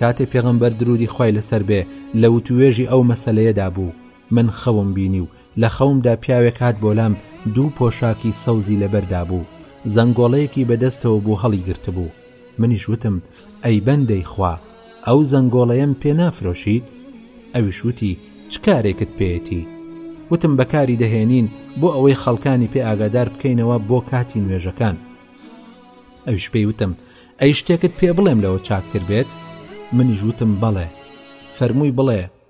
کاتێ پێغەمبەر درودی خوای لەسەر بێ لە وتوێژی ئەو مەسەلەیەدا بوو من خەوم بینی و لە خەومدا پیاوێک هات بۆلام دوو پۆشاکی سەوزی لەبەردا بوو زەنگۆڵەیەکی بەدەستەوە بوو هەڵی گرتبوو منیش وتم ئەی بەندەی خوا ئەو زەنگۆڵەیەم پێ نافرۆشیت ئەویش وتی چ کارێکت پێیەتی وتم بەکاری دەهێنین بۆ ئەوەی خەڵکانی پێ ئاگادار بکەینەوە بۆ کاتی نوێژەکان ئەوش پێی وتم ئەی شتێکت پێ بڵێم لەوە چاکتر بێت منیش وتم بەڵێ فەرمووی بڵێ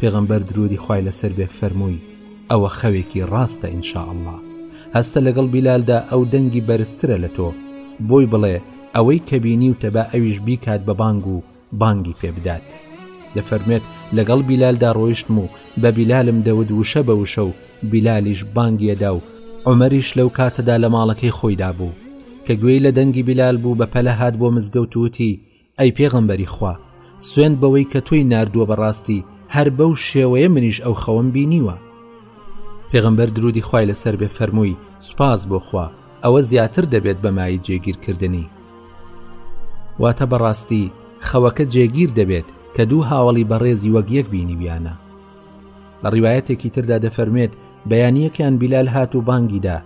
پێغەمبەر درودی خوای لەسەر بێ فەرمووی، ئەوە خەوێکی ڕاستە ان شاء اللە هەستە لەگەڵ بیلالدا ئەو دەنگی بەرزترە لە تۆ بۆی بڵێ ئەوەی کە بینیوتە با ئەویش بیکات بە بانگ و بانگی پێ بدات دەفەرموێت لەگەڵ بیلالدا ڕۆیشتم و بە بیلالم دەوت وشە بە وشە و بیلالیش بانگی ئەدا و عومەریش لەو کاتەدا لە ماڵەکەی خۆیدا بوو کە گوێی لە دەنگی بیلال بوو بە پەلە هات بۆ مزگەوت و وتی ئەی پێغەمبەری خوا سوێند بەوەی کە تۆی ناردووە بەڕاستی هەر بەو شێوەیە منیش ئەو خەوەم بینیوە پێغەمبەر درودی خوای لەسەر بێ فەرمووی سوپاس بۆخوا ئەوە زیاتر دەبێت بەمایی جێگیرکردنی واتە بەڕاستی خەوەکە جێگیر دەبێت کە دوو هاوڵی بەڕێزی وەک یەک بینیویانە لە ڕیواەتێکی تردا دەفەرمێت بەیانیەکیان بیلال هات و بانگیدا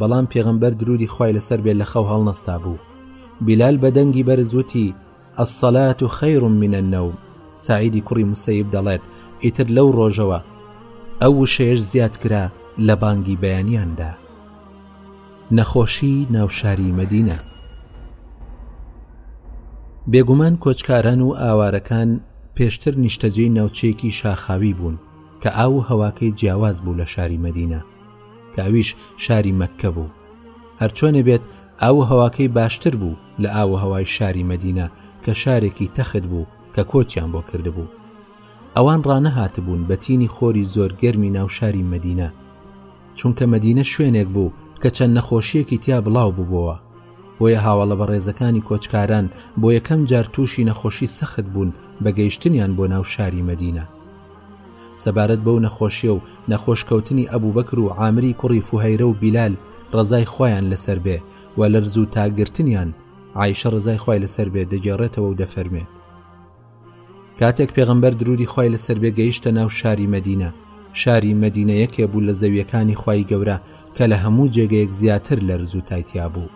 بەڵام پێغەمبەر درودی خوای لەسەر بێت لە خەو هەڵنەستا بوو بیلال بە دەنگی بەرز وتی الصلاة خیر من النوم سعیدی کوڕی مسەیب دەڵێت ئیتر لەو ڕۆژەوە ئەو وشەیەش زیاد کرا لە بانگی بەیانیاندا نەخۆشی ناوشاری مەدینە بێگومان کۆچکاران و ئاوارەکان پێشتر نیشتەجێی ناوچەیەکی شاخاوی بوون کە ئاو و هەواکەی جیاواز بوو لە شاری مەدینە کاویش شاری مەککە بوو هەرچۆنێ بێت ئاو هەواکەی باشتر بوو لە ئاوە هەوای شاری مەدینە کە شارێکی تەخت بوو کە کۆچیان بۆ کردبوو ئەوان ڕانەهاتبوون بە تینی خۆری زۆر گەرمی ناو شاری مەدینە چونکە مەدینە شوێنێک بوو کە چەند نەخۆشیەکی تیا بڵاو ببووە بۆیە هاوڵە بە ڕێزەکانی کۆچکاران بۆ یەکەم جار تووشی نەخۆشی سەخت بوون بە گەیشتنیان بۆ ناو شاری مەدینە سەبارەت بەو نەخۆشیە و نەخۆش کەوتنی ئەبوبەکر و عامری کوڕی فوهەیرە و بیلال ڕەزای خوایان لەسەر بێ و لەرز و تاک گرتنیان، عائیشە ڕەزای خوای لەسەر بێت دەگێڕێتەوە و دەفەرمێت، کاتێک پێغەمبەر درودی خوای لەسەر بێ گەیشتە ناو شاری مەدینە، شاری مەدینە یەکێ بوو لە زەویەکانی خوای گەورە کە لە هەموو جێگەیەک زیاتر لەرز و تای تیا بوو.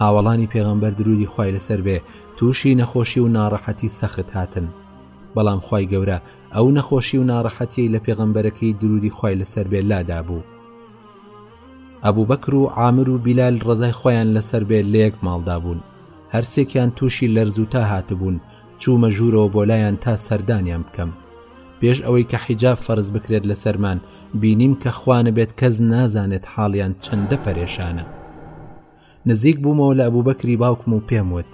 هاوەڵانی پێغەمبەر درودی خوای لەسەر بێ تووشی نەخۆشی و ناڕەحەتی سەخت هاتن. بەڵام خوای گەورە ئەو نەخۆشی و ناڕەحەتیەی لە پێغەمبەرەکەی درودی خوای لەسەر بێ لادابوو ئەبوو بەکر و عامر و بیلال ڕزای خۆیان لەسەر بێ لە یەک ماڵدا بوون هەرسێکیان تووشی لەرزوو تا هاتبوون چوومە ژوورەوە بۆ لایەن تا سەردانیان بکەم پێش ئەوەی کە حیجاب فەرز بکرێت لە سەرمان بینیم کە خوانە بێت کەس نازانێت حاڵیان چەندە پەرێشانە نزیک بوومەوە لە ئەبوبەکری باوکم و پێم وت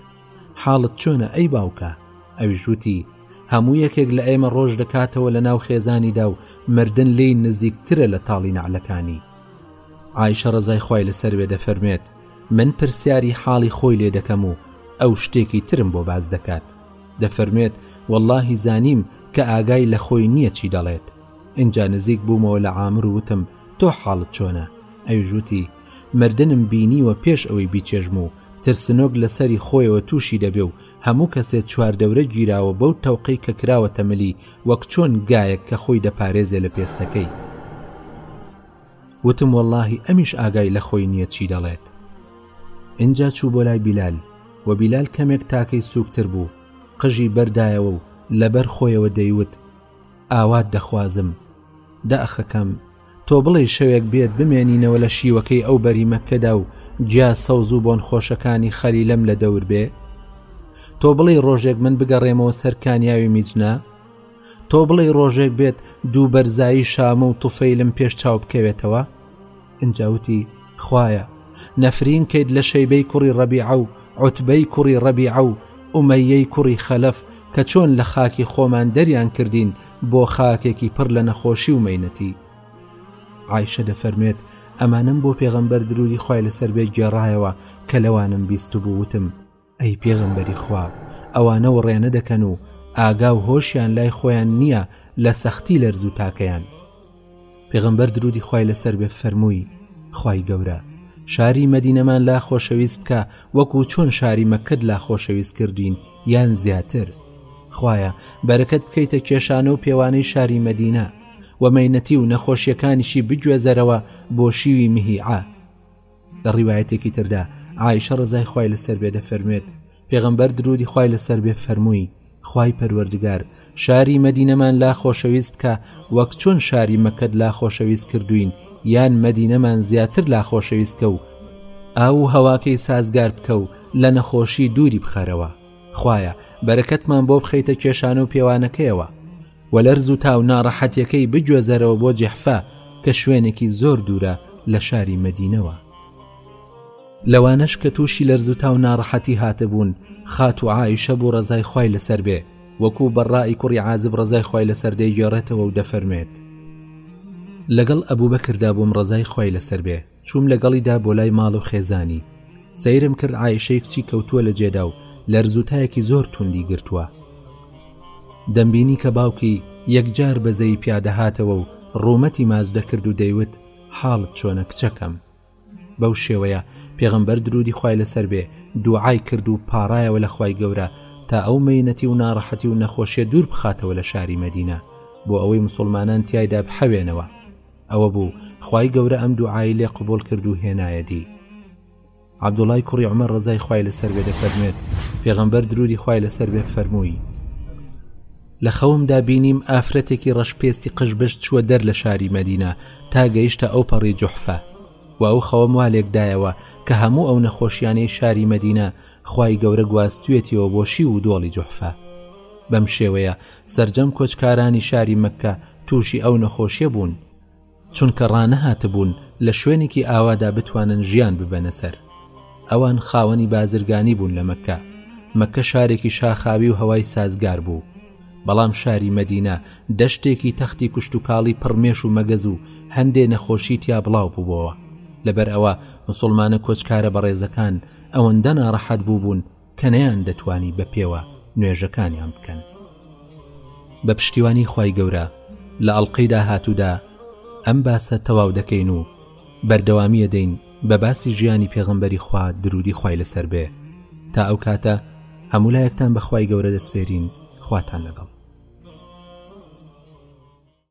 حاڵت چۆنە ئەی باوکە ئەویش وتی هەموو یەکێک لە ئێمە ڕۆژ دەکاتەوە لە ناو خێزانیدا و مردن لی نزیکترە لە تاڵی نەعلەکانی ئایشە ڕزای خی لەسەر وێ دەفەرمێت من پرسیاری حاڵی خۆی لێ دەکەم و ئەو شتێکی ترم بۆ باز دەکات دەفەرمێت واللهی زانیم کە ئاگای لە خۆی نییە چی دەڵێت اینجا نزیک بوومەوە لە عامر وتم تۆ حاڵت چۆنە ئەویژوتی مردنم بینیوە پێش ئەوەی بیچێژم و ترسنۆک لە سەری خۆیەوە تووشی دەبێ و هەموو کەسێ چواردەورە گیراوە بەو تەوقەی کە کراوەتە ملی وەک چۆن گایەک کە خۆی دەپارێزێ لە پێستەکەی وتم واللهی ئەمیش ئاگای لە خۆی نییە چی دەڵێت ئینجا چوو بۆ لای بیلال و بیلال کەمێک تاکەی سووکتر بوو قژی بەردایەوە و لەبەر خۆیەوە دەیوت ئاوات دەخوازم داخەکەم تۆ بڵێی شەوێک بێت بمێنینەوە لە شیوەکەی ئەو بەری مەککەدا و جیا سەوز و بۆن خۆشەکانی خەلی لەم لە دەور بێ تۆ بڵێی ڕۆژێک من بگەڕێمەوە سەر کانیاوی میجنا تۆ بڵێ ڕۆژێک بێت دوو بەرزایی شامە و توفەی لەم پێش چاو بکەوێتەوە ئەجاوتی خویە نەفرین کەیت لە شەیبەی کوڕی ڕەبیعە و عوتبەی کوڕی ڕەبیعە و ئومەیەی کوڕی خەلەف کە چۆن لە خاکی خۆمان دەریان کردین بۆ خاکێکی پڕ لە نەخۆشی و مەینەتی عیشە دەفەرمێت ئەمانم بۆ پێغەمبەر درودی خی لەسەر بێ گێڕایەوە کە لەوانم بیست بوو وتم ئەی پێغەمبەری خوا ئەوانە و ڕێنە دەکەن و ئاگا و هۆشیان لای خۆیان نییە لە سەختی لەرزوو تاکەیان پێغەمبەر درودی خوای لەسەر بێ فەرمووی خوای گەورە شاری مەدینەمان لا خۆشەویست بکە وەکو چۆن شاری مەکەت لا خۆشەویست کردوین یان زیاتر خویە بەرەکەت بکەیتە کێشانە و پێوانەی شاری مەدینە و مەینەتی و نەخۆشیەکانیشی بگوێزەرەوە بۆ شیوی مهیعە لە ڕیوایەتێکی تردا عیشە ڕزای خی لەسەر بێ دەفەرموێت پێغمبەر درودی خی لەسەر بێ فەرمووی خی پەروەردگار شاری مەدینەمان لا خۆشەویست بکە وەک چۆن شاری مەکەت لا خۆشەویست کردوین یان مەدینەمان زیاتر لا خۆشەویستکە و ئاو و هەواکەی سازگار بکە و لە نەخۆشی دووری بخەرەوە خویە بەرەکەتمان بۆ بخەیتە کێشانە و پێوانەکەیەوە و لەرز و تاو ناڕەحەتیەکەی بگوێزەرەوە بۆ جحفە کە شوێنێکی زۆر دوورە لە شاری مەدینەوە لەوانەش کە تووشی لەرز و تاو ناڕەحەتی هاتبوون خات و ئایشە بوو ڕزای خی لەسەر بێ وەکو بەڕای کوڕی عازب ڕزای خی لەسەر دەیگەڕێتەوە و دەفەرمێت لەگەڵ ئەبوو بەکردا بووم ڕزای خی لەسەر بێ چووم لەگەڵیدا بۆ لای ماڵ و خێزانی سەیرم کرد ئایشەی کچی کەوتووە لە جێدا و لەرزوتایەکی زۆر توندی گرتووە دەمبینی کە باوکی یەکجار بەزەی پیادەهاتەوە و ڕوومەتی ماز دەکرد و دەیوت حاڵت چۆنە کچەکەم بەو شێوەیە پێغمبەر درودی خی لەسەر بێ دوعای کرد و پاڕایەوە لە خی گەورە تا ئەو مینەتی و ناڕەحەتی و نەخۆشیە دوور بخاتەوە لە شاری مەدینە بۆ ئەوەی مسلمانان تایدا بحەوێنەوە ئەوە بوو خوای گەورە ئەم دوعای لێ قبول کرد و هێنایە دی عبدوڵای کوڕی عمە ڕزای خوای لەسەر بێ دەفەرمێت پێغەمبەر درودی خوای لەسەر بێ فەرمووی لە خەومدا بینیم ئافرەتێکی ڕەشپێستی قژبشت چووە دەر لە شاری مەدینە تا گەیشتە ئەو پەڕی جوحفە و ئەو خەوم وا لێکدایەوە کە هەموو ئەو نەخۆشیانەی شاری مەدینە خی گەورە گواستوێتیەوە بۆ شی و دۆڵی جوحفە بەم شێوەیە سەرجەم کۆچکارانی شاری مەککە تووشی ئەو نەخۆشیە بوون چونکە ڕانەهاتبوون لە شوێنێکی ئاوادا بتوانن ژیان ببەنە سەر ئەوان خاوەنی بازرگانی بوون لە مەکە مەکە شارێکی شاخاوی و هەوای سازگار بوو بەڵام شاری مەدینە دەشتێکی تەختی کوشتتوکاڵی پڕمێش و مەگەز و هەندێ نەخۆشی تیا بڵاو بووەوە لەبەر ئەوە مسلمانە کۆچکارە بەڕێزەکان ئەوەندە ناڕەحەت بووبوون کە نەیان دەتوانی بە پێوە نوێژەکانیان بکەن بە پشتیوانی خی گەورە لە ئەڵلقەی داهاتوودا ئەم باسە تەواو دەکەین و بەردەوامیە دەین بە باسی ژیانی پێغمبەری خوا درودی خی لەسەر بێ تا ئەو کاتە هەموو لایەکتان بەخوای گەورە دەسپێرین خواتان لەگەڵ